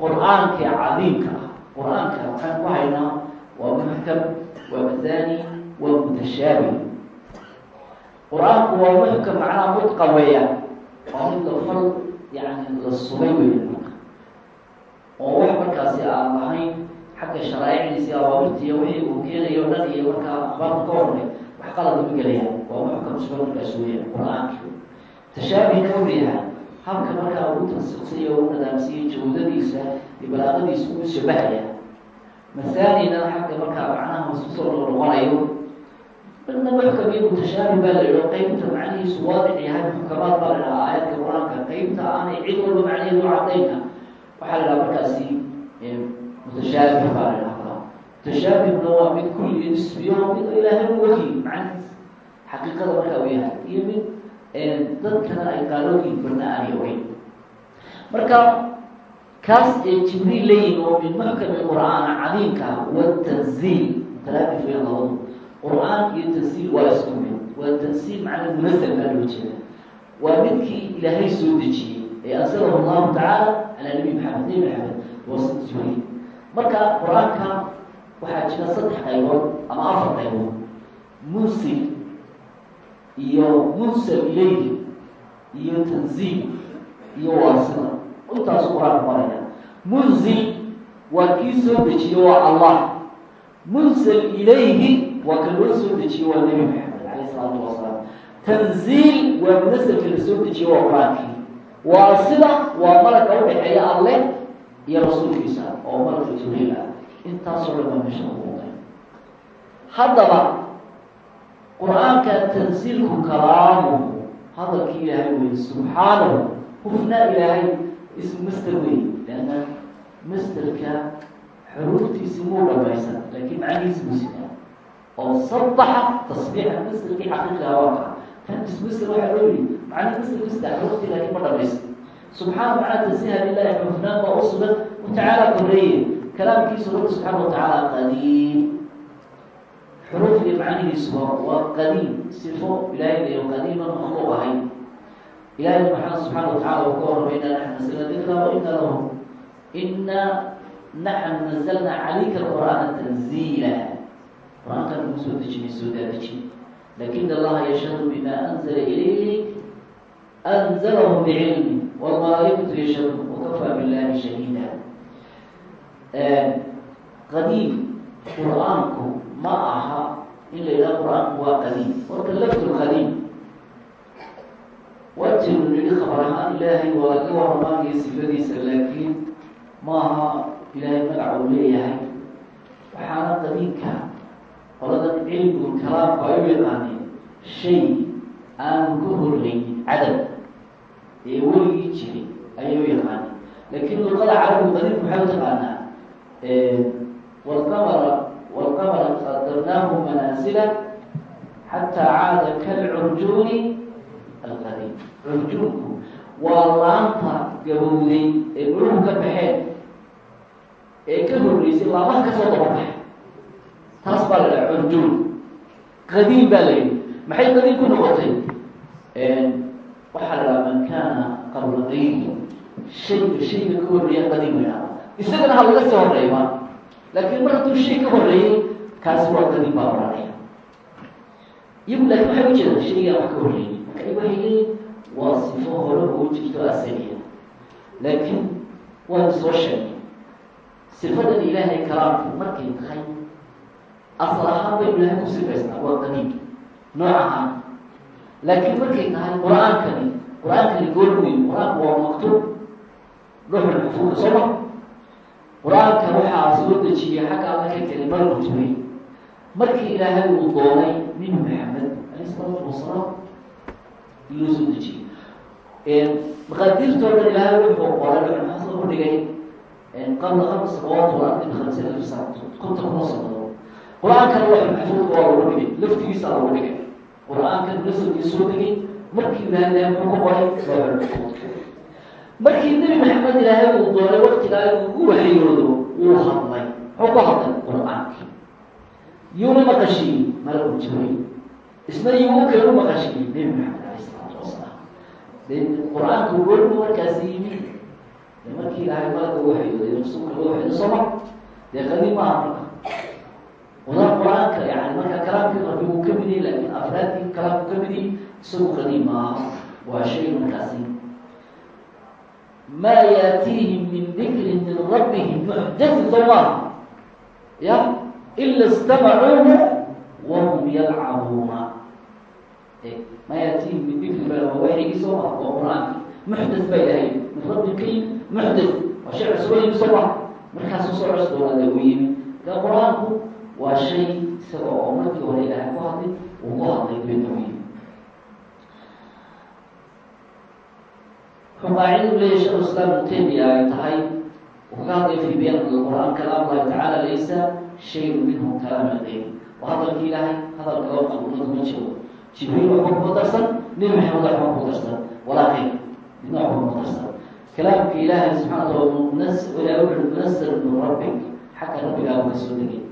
qur'aanka cadiimka ah. Qur'aanka waxaan ku haynaa waa muxkam waa mathani waa mutashaabih qur'aanku waa muxkam macnaha mudqa weeyaan waa mid la yani la sugay weya marka oo wax markaasi aan lahayn xagga sharaa'icdiisi awaabirtiiyo wixii uu keenayo dhan iyo markaa akhbaarka ka hormay wax qalada ma gelayaan waa muxkam sugan markaas weya qur'aanki tashaabihna wuxuu yahay habka markaa ugu tansiqsiyo u nadaamsiyo jawdadiisa iyo balaaqadiisa uu shabahaya. Masaanina xagga markaa macnaha masusoo noqonayo midna muxkam iyo mutashaabih baa la yidho qeybta macnihiisu waadic yahay muxkamaad baa la dhahaa aayadka qur'aanka qeybta aanay cid walba macnaheedu cadayna waxaa la dhahaa markaasi mutashaabih baa la dhahaa mutashaabihna waa mid kulliga nisbiyo mid ilaahay u wagi macnihiis xaqiiqada markaa u yahay iyo mid dadkana ay qaalooyin barna aan yogeyn marka kaas ee jibriil la yimi oo min qur'aan iyo tansiil waa isku mid. Waa tansiil macna munazal baa loo jeeda waa midkii ilaahay soo dejiyey ee ansalahu allahu tacaala calaa nabi maxamed. Nabi maxamed jibriil marka qur'aanka waxaa jira saddex qaybood ama afar qaybood. Munsil iyo munsal ilayhi iyo tanziil iyo waasila intaasu qur'aanka maraya. Munzil waa kii soo dejiye waa allah munsal ilayhi waa ka loo soo dejiye waa nebi maxamed calayh isalaatu wasalaam tanziil waa munasalka la soo dejiye waa qur'aankii waasila waa malagga udhexeeya alleh iyo rasuulkiisa oo malagka jibriil ah intaasoo dhan baa meesha uquuqay haddaba qur'aanka tansiilku kalaamuhu hadalkii ilaahay wey subxaanahu hufnaa ilaahay ismu master wey leanna masterka xuruuftiisi muu dhamaysan laakiin macnihiisi buu sidaa oo sabaxa tasbiixa masterkii xaqiiqiga waaka kan ismaster waxaa loo yihi macnihi masterka saddex xuruuftii laakiin ma dhamaysan subxaana macnaa tansiiha lilahi xufnaan baa u sugan watacaala koreeye kalaamkiisu rabbi subxaana watacaala qadiim xuruuf iyo macnihiisuba waa qadiim sifo ilaahay leeyo qadiiman makhluuq ahayn ilahay maxamed subxaana watacala uu ka warramay inaa naxnu nasalna dikra wa ina lahu ina naxnu nazalna calayka alqur'aana tanziila qur'aankan ugu soo dejinay soo daadejin laakiin allaha yashhadu bima anzala ilayk anzalahu bicilmi walmalaa'ikatu yashhadun wakafaa billahi shahiida qadiim qur'aanku ma aha in la yidhaha qur'aanku waa qadiim horta laftu qadiim waajinu nidhi khabar ahaan ilaahay waa laga waramaanaya sifadiisa laakiin maaha ilaahay magac uu leeyahay. Waxaana qadiinka qoladan cilmigu kalaamku ay u yaqaaneen shay aanu ka horreynin cadab ee weligii jiray ayay u yaqaaneen laakiin luqada carabigu qadiimku waxay u taqaanaa walqamara walqamara qadarnaahu manaasila xataa caada kalcurjuuni alqadiim. Curjuunku waa laanta gabowday ee muruhu ka baxeen ee ka horreysay laamaha ka soo daba baxay taas baa la dhaha curjuun qadiim baa la yidhi maxay qadiim ku noqotay waxaa la dhaha man kaana qabla gayri shayga shayga ka horreeya qadiim la dhaha isagana ha laga sii horreeyba laakiin mar hadduu shay ka horreeyey kaasi waa qadiim baa oranaya iyagu laakiin waxay ujeedaan shaygaa wax ka horreeyey marka ay waxay leeyiin waa sifo hore oo jirto asaliya laakiin waan soo sheegay sifadan ilaahay kalaamku markay tahay asal ahaan bay ilaahay ku sifaysnaa waa qadiim noocaha laakiin markay tahay qur'aankani qur'aankani goorweyn qur'aanku waa maktuub ruuxul maxfuuda soo ma qur'aanka waxaa soo dejiyay xagga alla ka keli mar rujbay markii ilaahay uu doonay nabi maxamed alayh isalaatu wasalaam loo soo dejiyey maqaadiirtoo dhan ilaahay wuxuu qoray maxaa soo dhigay khamsa sanawaat walardi bikhamsa alf sana kunta kuna sanadood qur'aankana waxa maxfuudka waa lagu dhigay laftigiisa lagu dhigay qur'aankan nasalkii soo degay markii ilaahay ilaahay muxuu ku qoray waa maxfuudka markii nebi maxamed ilaahay uu doonay waktigaa inuu u waxyoodo wuu hadlay muxuu ku hadlay qur'aankii yuuna maqashiyey malakul jibriil isna yuu keenu maqashiyey nebi maxamed alayh isalaatu wasalaam de yimid markii ilaahay malaga u waxyooday rasuulka loo waxyooday sooma dee qadiim maaha marka? Wadaa qur'aanka yani marka kalaamkii rabbi uu ka mid yahay laakiin afraadkii kalaamku ka mid yahay isagu qadiim maaha waa shay markaasi. Ma yaatiihim min dikrin min rabbihim muxdasin soo maaha ya ila istamacuuhu wahum yalcabuuna ma yaatiihim min dikrin ba waxyigii soo maha waa qur'aanki. Muxdas bay ahayd min rabbi ka yimi muxdas waa shay cusbo yimi soo maha markaasu soo cusboonaada u yimi ka qur'aanku waa shay isaga oo markii hore ilaahay ku hadlay uu ku hadlay bena u yimi qaacidadu leeyahy shekh islaam ibnu taymiya ay tahay uu kaga hadlay fi bayan qur'aan kalaam allahi tacaala laysa shayun minhu kalaam alqeyb waa hadalki ilaahay hadal kaloo maqluuqnadu ma jiro jibriil waxba kuma darsan nebi maxamed waxba kuma darsan. Walaa qeyb midna waxba kuma darsan kalaamka ilaahay munas ilaah wuxuu munasal min rabbik xagga soo degay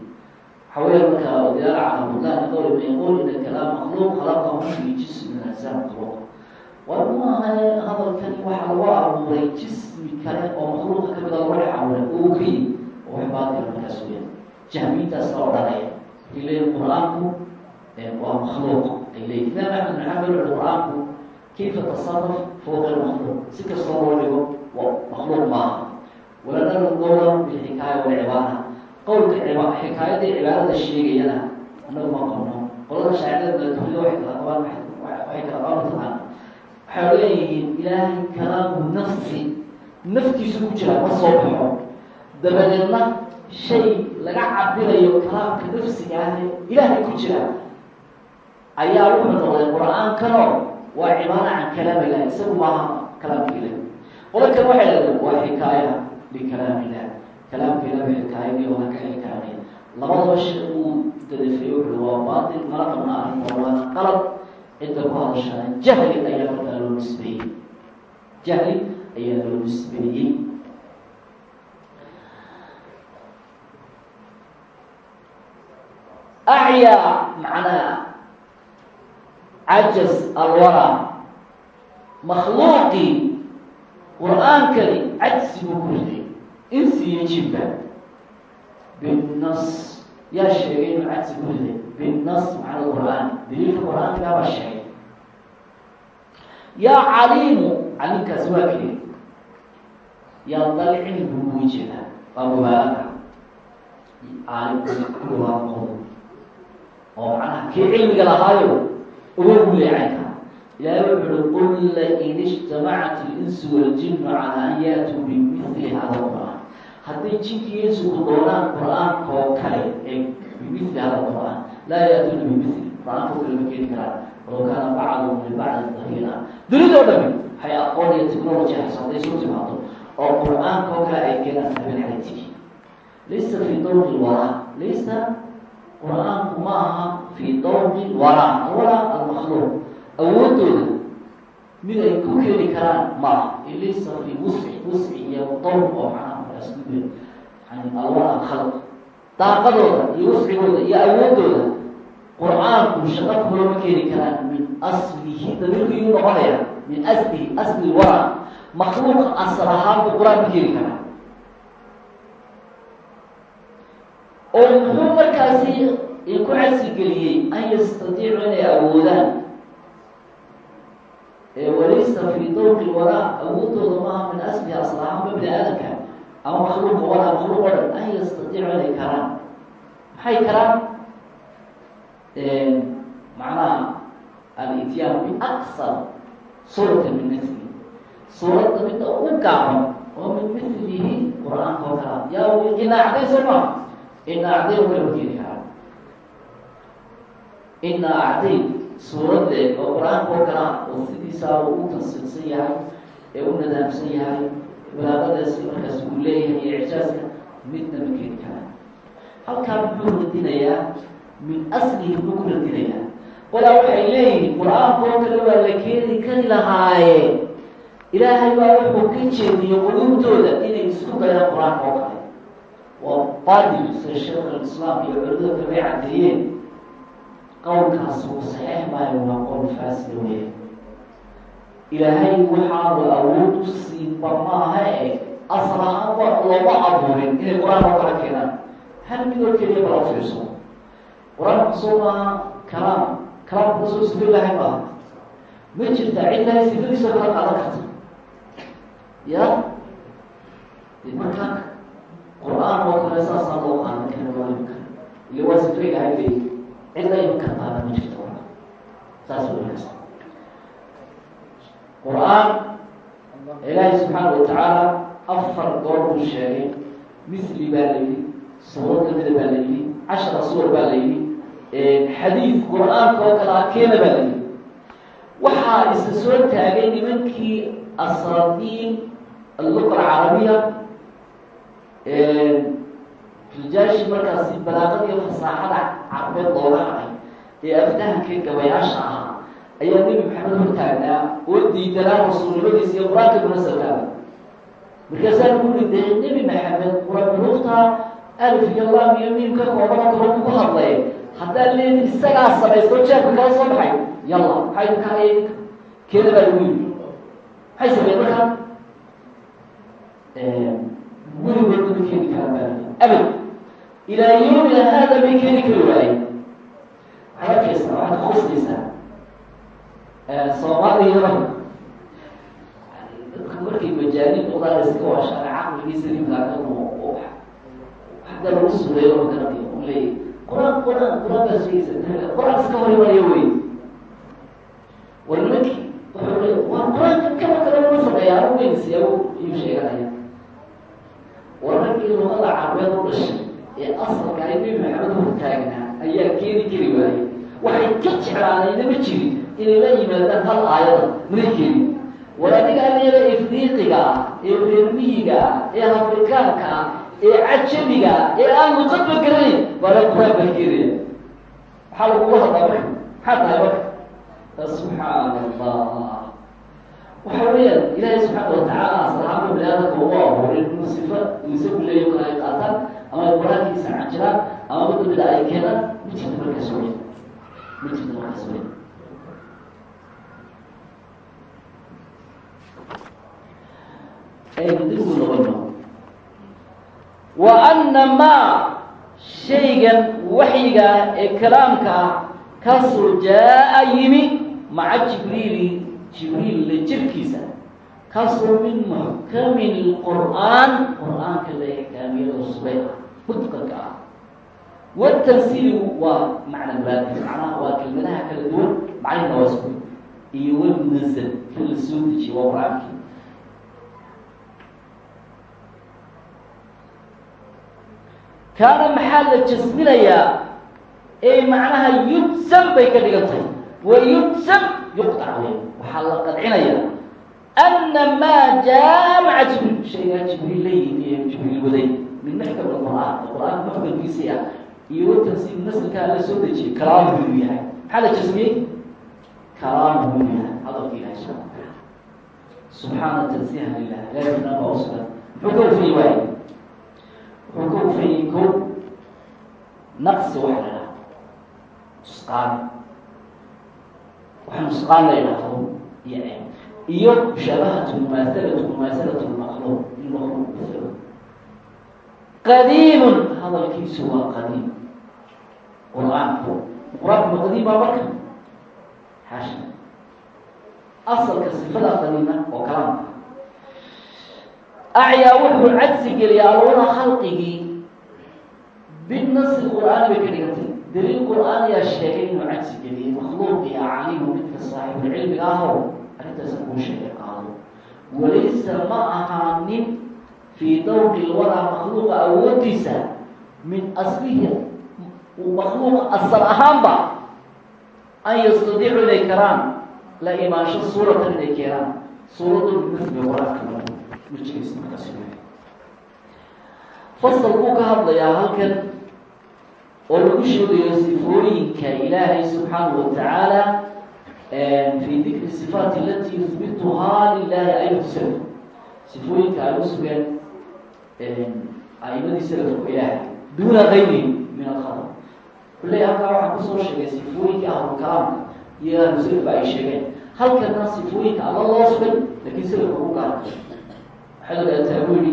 waxaa weya marka dilaala cala budlaani qowli man yaqul ina kalaam makhluuq khalaqahu fi jism min ajsam makhluuq hadalkani waxaa lagu abuuray jismi kale oo makhluuqa kamida lagu dhex abuuray oo ka yimi oo wax baatila markaas weya jahmiintaas la odhanaya ay leeyihiin qur'aanku waa makhluuq ay leeyihiin imaam axmed bin xambal wuxu qur'aanku kayfa tasaraf fowqa lmakhluuq si kastoo loo dhigo waa makhluuq maaha wala naru qowla bilxikaaya walcibaara qowlka xikaayadii cibaarada sheegayana annagu ma qabno qolada shaacirada dunida waxay kala leeyihiin ilaahay kalaamu nafsi naftiisu ku jira ma soo baxo dabadeedna shay laga cabirayo kalaamka nafsiga ah ilaahay ku jira ayaa wuxuu noqday qur'aankanoo waa cibaara can kalaam ilah isagu maaha kalaamka ilah qola kan waxay leedahay waa xikaaya likalaam ilah kalaamka ilah xikaayadii waa ka xikaanaya labadaba shay uu dadafeeye wuxuu waa baatil mala qabna arrinta waana qalab cidda ku hadashana jahli ayaa markaa loo nisbeeyey. Jahli ayaa loo nisbeeyey. Acyaa macnaa cajaz alwara makhluuqii qur'aankani cajsi ku riday insiyo jibba. Binnas. Yaa sheegay inuu cajsi ku riday binnas macna qur'aan. Daliilka qur'aankaabaa sheegay. Yaa caliimu caliimkaasi waa kee yaa dal cilmigu buu jeedaa waa mubaalaga caalimku waa oo macnaha kii cilmiga lahaayo uga guleecanka ilaahay wuxu uhi qul lain ijtamacat اlinsu waljinu calaa an yaatuu bimili hada qur'aan hadday jinkiyesuku doonaan qur'aanka oo kale ee bimili hada qur'aan laa yaatuuna bimili qur'aanka kale ma keeni karaan walow kaana bacduhum libacdi dahira dunida o dhami waxay aqoon iyo technology hayso hadday soo timaado oo qur'aanka oo kale ay keenaan habeen laysa fi dawqi lwaraa laysa qur'aanku ma aha fi dawqi lwaraa alwaraa almakhluuq awoodooda mid ay ku keeni karaan ma aha laysa fi wusci wusci iyo dawq oo macnaha markaas yani alwaraa khalq. Daaqadooda iyo wuscigooda iyo awoodooda qur'aanku shaqo kulama keeni karaan min aslihi. Damirku iyuu noqonaya min aslihi asli lwaraa makhluuqa asal ahaan buu qur'aan ma keeni karaa. Oo muxuu markaasi ku casigeliyey an yastatiicu inay awoodaan walaysa fi dawqi waraa awoodooda maaha min aslihi asal ahaanba bini aadamka ama makhluuqa walaa makhluuq o dhan an yastatiicu inay karaan maxay karaan macnaha alityaan biaksar suurata min mili suuradda midda u gaaban oo min milihi qur'aanka oo kala yaa ina acday soo maa ina acday oo kale wakeeni suuraddeed oo qur'aanka oo kala oo sidiisaa u tansiilsan yahay ee u nadaamsan yahay balaaqadaasi markaas uu leeyahay iyo icjaaska midna ma keeni karaa. Halkaa muxuu radinayaa min aslihi muxuu ku radinayaa. Walaa waxay leeyihiin qur'aanka oo kale waa la keeni kari lahaaye. Ilaahay baa wuxuu ka jeediyey quluubtooda inay isku dayaan qur'aanka oo kale. Waa baadil sida sheekh alislaam iyo culimada kale ay caddeeyeen qowlkaas uu saxiix maayo waa qowl faasida weeye ilaahay waxaanu awood u siinba maaha e asal ahaanba looma abuurin inay qur'aan oo kale keenaan hal midoo keliya bala fiirso qur'aanku soo kalaam kalaamka soo sifin lahay maaha ma jirta cid lahay sifadiisoo kala qaadan karta ya de markaa qur'aan oo kale saasaa loo qaadan kara waa imin kara ile waa sifay lahay bay cid la imin kartaana ma jirto saas wanaagsan qur'aan ilaahay subxaana watacaala afar goor buu sheegay misli baa la yidhi suurad kamida baa la yidhi cashara suwar baa la yidhi xadiid qur'aanka oo kale akeena baa la yidhi. Waxaa isa soo taagay nimankii asraadiin alluqa alcarabiya rijaashi markaasi balaaqada iyo fasaaxada carbeed looga ee aftahanka gabayaasha ahaa ayaa nebi maxamed hortaagnaa oo diidanaa rasuulnimadiisa iyo qur'aanka munasalkaada markaasaa lagu ridee nebi maxamed quranuufta alif iyo lam iyo miimka koobana kalo ku hadlay. Haddaa leedin isagaa samaysto jeebka kala soo baxay. Yalla maxay idinka haya idinka? Keeda baa lagu yiri maxay sameyen markaa? Weligood ma keeni karaa baa abad ilaa yawmina haada may keeni kari waaye waxaad arkaysaa waxaad kuquslaysaa soomaaliyaba dadka markay majaaniin udaar iska washaan caqligiisa nimkaaka hadda lagu sugeeyo oo garanayo u leeyahy qur'aan qur'aan qur'aan baa sheegaysa qur'aan iska hor imanayo wey war nimankii wuxuu le waa qur'aanka kama kale lagu sameeya anu weyn siyaabo iyuu sheeganaya war raggii luqada carbeed u dhashay ee asalka ay nebi maxamed hortaagnaa ayaa keeni kari waayey. Waxay ka jeclaanayna ma jirin inay la yimaadaan hal aayada mana keeni war adiga aniyaga ifriiqiga ah ee reermiyiga ah ee afrikaanka ah ee cajabiga ee aan luqadba garanayn baala qur'aan baa keenaya maxaa lagugu hadlaa marka maxaa tahay marka? Subxaana allah waxa weeyaan ilaahay subxaana watacaala aslahaanba bini aadamka ugu inuu sifa isagu kala ay qaataan ama qur'aankiisa canjiraan ama mid lamida ay keenaan ma jirto markaas wey ma jirto markaas noqono wa ana maa shaygan waxyiga ee kalaamka ah kaasoo jaa-a yimi maca jibriili jibriil la jirkiisa kaasoo min muxkami lqur'aan qur'aanka la ekaamiyada subay mutqanka ah watansiili waa macna muraadis macnaha waa kelmadaha kala duwan macnihina waa isku iyo walmunazal ka la soo dejiye waa qur'aankii kaana maxaa la jasminayaa? Ee macnaha yudsam bay ka dhigantay. Wa yudsam yuqtac wey waxaa la qadcinayaa. Ana maa jaa maca jibriil. Shaygaa jibriil la yimi ee jibriil waday min maxkam qur'aan qur'aan maxkamkiisii ah iyo watansiib naslkaa la soo dejiyey kalaamuhu inuu yahay maxaa la jasmiyey kalaamuhu inuu yahay hadalka ilahi subxana wataala subxaana tansiiha lilah ilahi baa usugan muxuu ka waay wuxuu ka ufayey ko naqsi waxa nusqaan waxa nusqaan la idhaahdo iyo iyo mushaabahatu mumaahalatu mumaahalatu lmaqluuq in maqluuq qadiimun hadalkiisu waa qadiim qur'aanku qur'aanku qadiim baa marka xaasha asalka sifada qadiima oo kalaamka acyaa wuxuu cadsi geliya alwada khalqigii binasi qur'aani bay ka dhigantay daliil qur'aan yaa sheegay inuu cadsi geliyey makhluuqii acalimu midka saaxibulcilmiga ahow arrintaasa kuu sheegay qaado ma ahaanin fii dawqi lwadaa makhluuqa awoodiisa min aslihi makhluuqa asal ahaanba an yastadiicu inay karaan la imaansho suuratan inay keenaan suuraddu mithli qur'aanka wejigiisa markaas fasal buu ka hadlayaa halkan oo lagu sheegayo sifooyinka ilaahay subxaanahu watacaala fi dikri sifaati alati yuhbituhaa lilahi ayatu salaf sifooyinka ay u sugeen aimadii salafku ilaahay duuna kayri min alkhalq kulley halkaa waxaa ku soo sheegay sifooyinka ahlulkalaamka iyo ahlu salafka ay sheegeen halkana sifooyinka alla loo sugay lakiin salafka ku gaarka waxay ogaataa bu yihi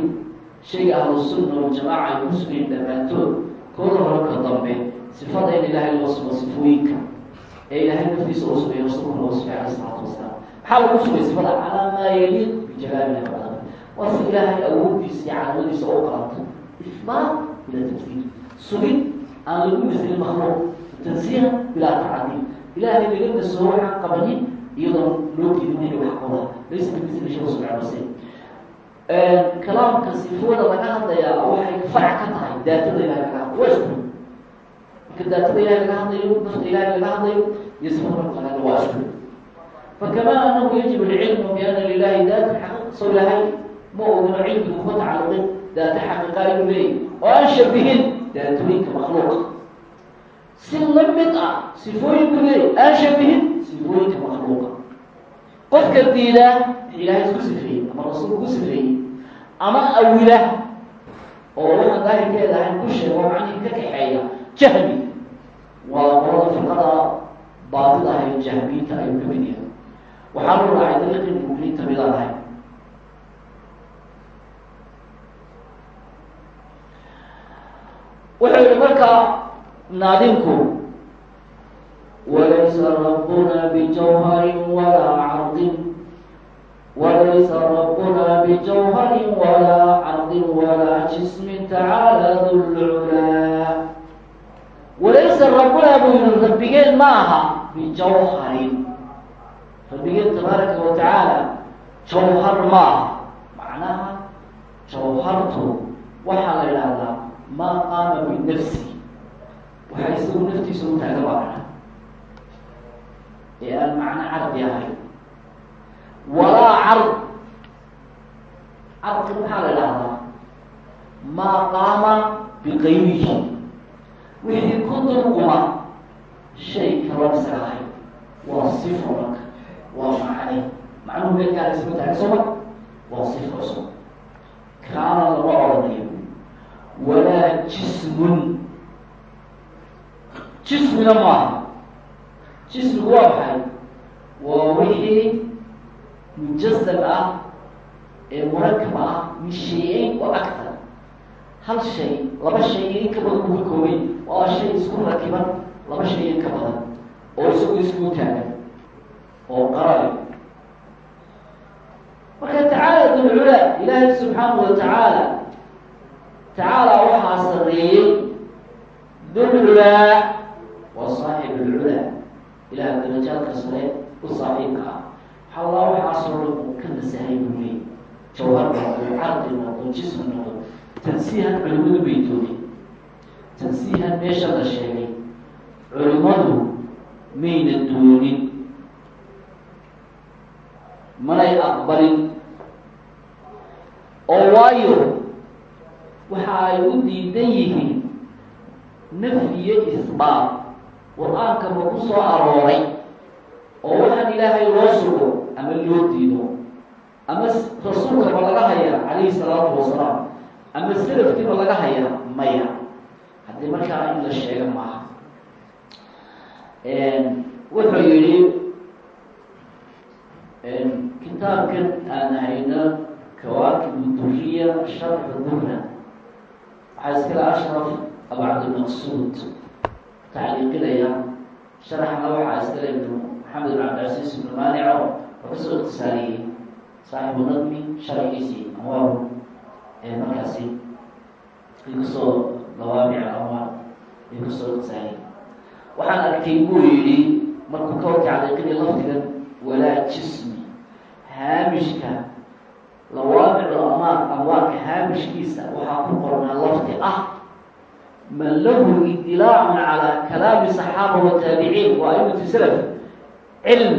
shayga ahlusunna waljamaaca ay ku sugayen dhammaantood kooda hore ka dambe sifada in ilaahay loo sugo sifooyinka ee ilaahay naftiisa u sugay rasuulka loo sugay alay isalaatu wasalaam maxaa lagu sugay sifada calaa maa yaliiq bijalaalihi wacala waa si ilaahay awoodiisa iyo calaamadiisa oo qalanto ifbaat bilaa tansiir sugid aan lagu mislin makhluuq tansiira bilaa tacadiim ilaahay laga nasoo waxaan qabanin iyadoon loo diidin wax qoda laysa bimisli shay subxaanase kalaamka sifooda laga hadlayaa waxay farac ka tahay daatada ilahay laga hadlayo waa isku marka daatada ilahay laga hadlayo nafta ilahay laga hadlayo iyo sifada laga hadlayo waa isku fakama anahu yajibu alcilmu biana lilahi daata xaqiiq soo ma ogino cilmigu kuma tacalluqin daata xaqiiqa inuu oo aan shabihin daatooyinka makhluuqa si la mid ah sifooyinku leeyahy aan shabihin sifooyinka makhluuqa qofka diidaa ilahay isku sifeeyey ama rasuul ku sifeeyey ama awila oo waxaan daahirkeeda ahayn ku sheego macnihii ka kaxeeya jahmi waa qolada firqada baatid ahayd jahmiyiinta ayuu ka mid yahay waxaa lu raacay dariiqii muminiinta midaan ahayn wuxuu yihi markaa naadinku walaysa rabbuna bijawharin walaa cardin. Walaysa rabbuna bijawharin walaa cardin walaa jismin tacaala dulculaa walaysa rabbuna buu yihi rabbigeen ma aha bijawharin. Rabbigeen tabaaraka wa tacaala jawhar ma aha. Macnaha jawhartu waxaa la idhaahdaa maa qaama binafsi waxaa isagu naftiisa u taaga baana ee aan macno cardi ahayn walaa card cardka maxaa la idhaahdaa maa qaama biqayrihi wixii ku dulquma shay kaloo isaga ahayn waa sifo marka waa macne macnuhu meelkaala isma taaga soo ma waa sifo cusub kaana lama odhanayo walaa jismun jismina maaha jismigu waa maxay waa wixii mujasam ah ee murakab ah min shay-ayn hal shay laba shay in ka badan kuga koobay waa shay isku rakiban laba shay in ka badan oo isagu isku taagan oo qarale marka tacaala dulculaa ilaahay subxaanahu wa tacaala tacaala waxaa sareeyey dulculaa waa saaxib ulculaa ilaah darajaadka sare u saaxiibka ah xallaa waxaasoo dhan uu ka nasahay buu leey jawhar noqdo cardi noqdo jismi noqdo tansiihan culimadu bay toogeen tansiihan meesha la sheegay culimmadu mayna doonin manay aqbalin oo waayo waxa ay u diidan yihiin nafyiyo isbaab qur'aanka ma ku soo arooray oo waxaan ilaahay loo sugo ama loo diido ama rasuulka ma laga haya calayhi salaatu wasalaam ama salafkii ma laga haya maya. Haddii markaa in la sheega maaha. Wuxuu yihi kitaabkan aan hayno kawaakib duriya sharxu durra waxaa iskale ashraf abu cabdilmaqsuud tacliiqinaya sharaxna waxaa iskale ibnu maxamed ibn cabdilcasiis ibnu maanico oo ka soo ikhtisaariyey saaxibu nadmi sharcigiisii anwaaru markaasi ay ku soo lawaabic anwaar ay ku soo ikhtisaariyey waxaan arkay buu yidhi markuu ka tacliiqinay lafdigan walaa jismi haamishka lawaabicu amaar anwaarka haamishkiisa waxaa ku qornaa lafdi ah. Man lahu idilaacun calaa kalaami saxaaba wataabiciin wa aimati salaf cilm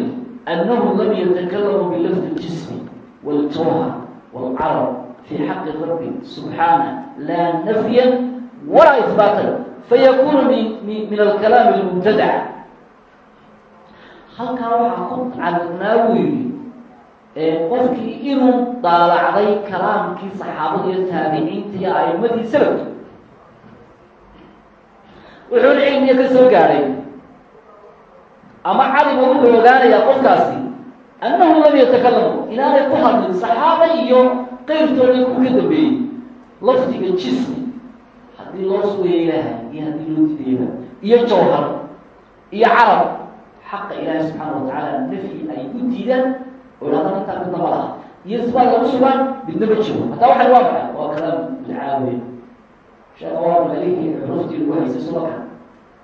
annahu lam yatakalamu bilafdi ljismi waljawhar waalcarab fi xaqi rabbi subxaana laa nafyan walaa ihbaatan fayakunu min alkalaami almubtadac halkaa waxaa ku cadnaa buu qofkii inuu daalacday kalaamkii saxaabada iyo taabiciinta iyo aimadii salafka wuxuuna cilmiga ka soo gaadhay ama calima wuxuu ogaanayaa qofkaasi. Annahu lam yatakalamu inaanay ku hadlin saxaaba iyo qeyrtoodii ku ka dambeeyey. Lafdiga jismi. Haddii loo ilaahay iyo haddii loo didayba iyo jawhar iyo carab xaqa ilaahi subxaana watacaala nafyi ay u diidaan oo idhahdaan intaa midna ma laha iyo isbaad lagu sugaan midna ma jiro hataa waxan waa maxay waa kalaam bilcaawiya sheeka waa malihii xuruftii lagu haysay subakan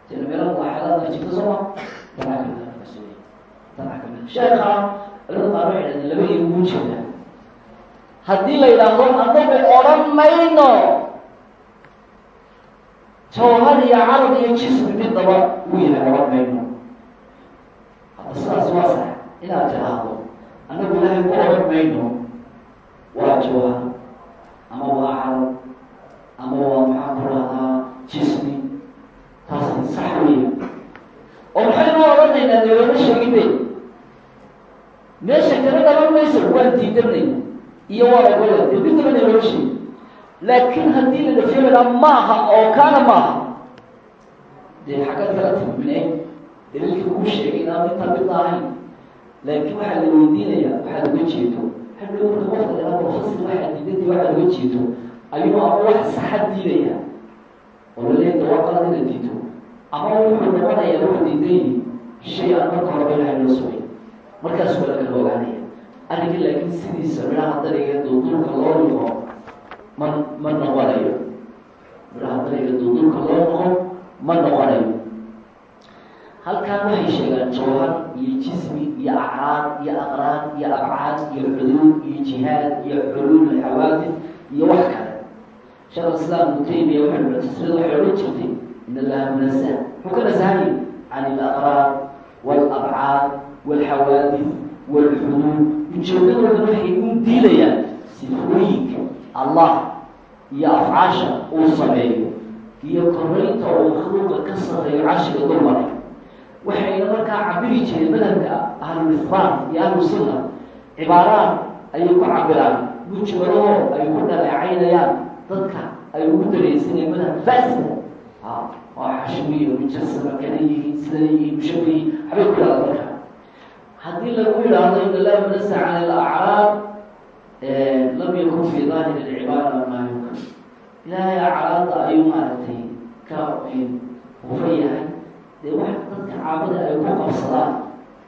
sina meelo mudaaxadaadka jirta sooma tanaa ka mid sheeka culimada qaar waxay dhahdeen laba iyo ugu jeeda haddii la yidhaahdo anagu odhan mayno jawhar iyo carab iyo jismi midnaba yahay odhan mayno annagu ilaahay ku odhan waa jawhar ama waa carab ama waa maxaa ku rahdaa jismi taasi sax weya oo maxaynu odhanaynaa dee lama sheegin be meesha kala dhalan mayso waan diidanayna iyo waa ogola dee midnaba na loo sheegi laakiin haddii la dhafyamada maaha oo kaana maaha dee xaggaad kala tilminay daliilka kuu sheegay inaan intaa midna ahayn laakiin waxaa la weydiinaya waxaad uga jeedo hadhow marka qofka dhala profesor waxaad diidanta waxaad uga jeedo ayuu ama wax saxa diidaya oo laleeda waa qalad ina diido ama wuxuu noqonayaa wuxuu diidan yihi shay aan marka horeba ilahay loo sugay markaas waa lakala ogaanaya arrinka laakiin sidiisa midhaha dariga duuduulka loo noqo ma ma noqonayo midhaha dariga duuduulka loo noqo ma noqonayo halkaan waxay sheegaan jawhar iyo jismi iyo acraad iyo aqraad iyo abcaad iyo xuduud iyo jihaad iyo xuluul xawaadis iyo wax kale. Sheekh islaam ibnu taymiya waxay muctasirada waxay odhan jirtay in allaha munazah muxuu ka nasahayay can alaqraad waalabcaad waalxawaadis waalxuduud ujeedadooda waxay u diidayaan sifooyinka allah iyo afcaasha uu sameeyo iyo koraynta uu makhluuqa ka sareeyo cashiga dulmara waxayna markaa cabiri jireen madhabka ahlulisbaan iyo ahlusunna cibaaraad ayay ku cabiraan mujmaloo ay ku dhaleecaynayaan dadka ay ugu dareysanayeen madhab faasida a waa xashmiyo mujasama kana yihiin sida yihiin mushabihi waxbay ku yahda marka. Haddii lagu yidhaahdo in allah manasa can alacraab lam yakun fi daahiri lcibaara maa yumkan ilaahay acraadda ayuu maaragtay ka hufa yahay dee wax dadka caabada ay ku qabsadaan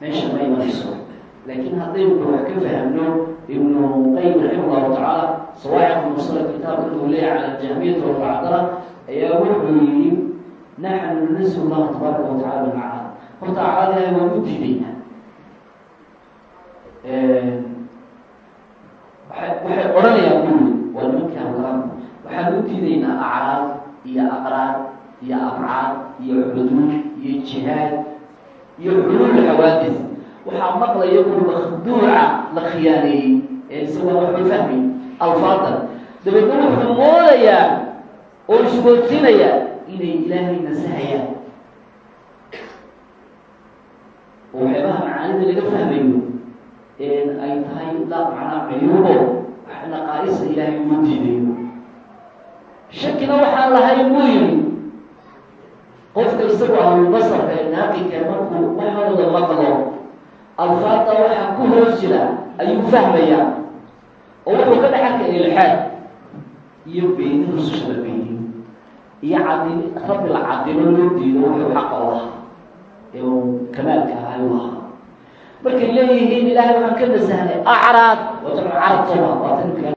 meesha ma imanayso laakiin haddaynu wax ka fahmno ibnu qayim raxima allahu tacaala sawaaxiq musala kitaabka uu leeyahay cala jahmiyati walmacdala ayaa wuxuu yihi naxnu nunasu llahu tabaaraka wa tacala horta acraad ilahay waan u diidaynaa. Waxay odhanayaan buli waa nimanka hawlaan waxaan u diidaynaa acraad iyo aqraad iyo abcaad iyo xuduud iyo jihaad iyo xuluul xawaadis. Waxaa maqlaya ui makhduuca la khiyaaneeyey ee isagoo waxba fahmay alfaadan dabeedna wuxuu moodayaa oo isgoodsiinayaa inay ilaahay nasahayaan. Oo waxyaabaha macaanida laga fahmayo ay tahay laa macnaa cuyuubo wax naqaa'isa ilaahay ugu diidayo. Shakina waxaan lahay buu yidhi qofka isagoo ahlulbasarka ee naaqidka markuu waxooda maqlo alfaada waxaa ku hoos jira ayuu fahmayaa. Oo wuxuu ka dhaxarka ilxaad iyo beeni rususha la beeniyo iyo cadi rabbi la cadimo loo diido wuxuu xaqa u ahaa. Ee uu kamaalka ahay u ahaa. Markay leeyihiin ilaahay waxaan ka nasahnay acraad. Waa jamcu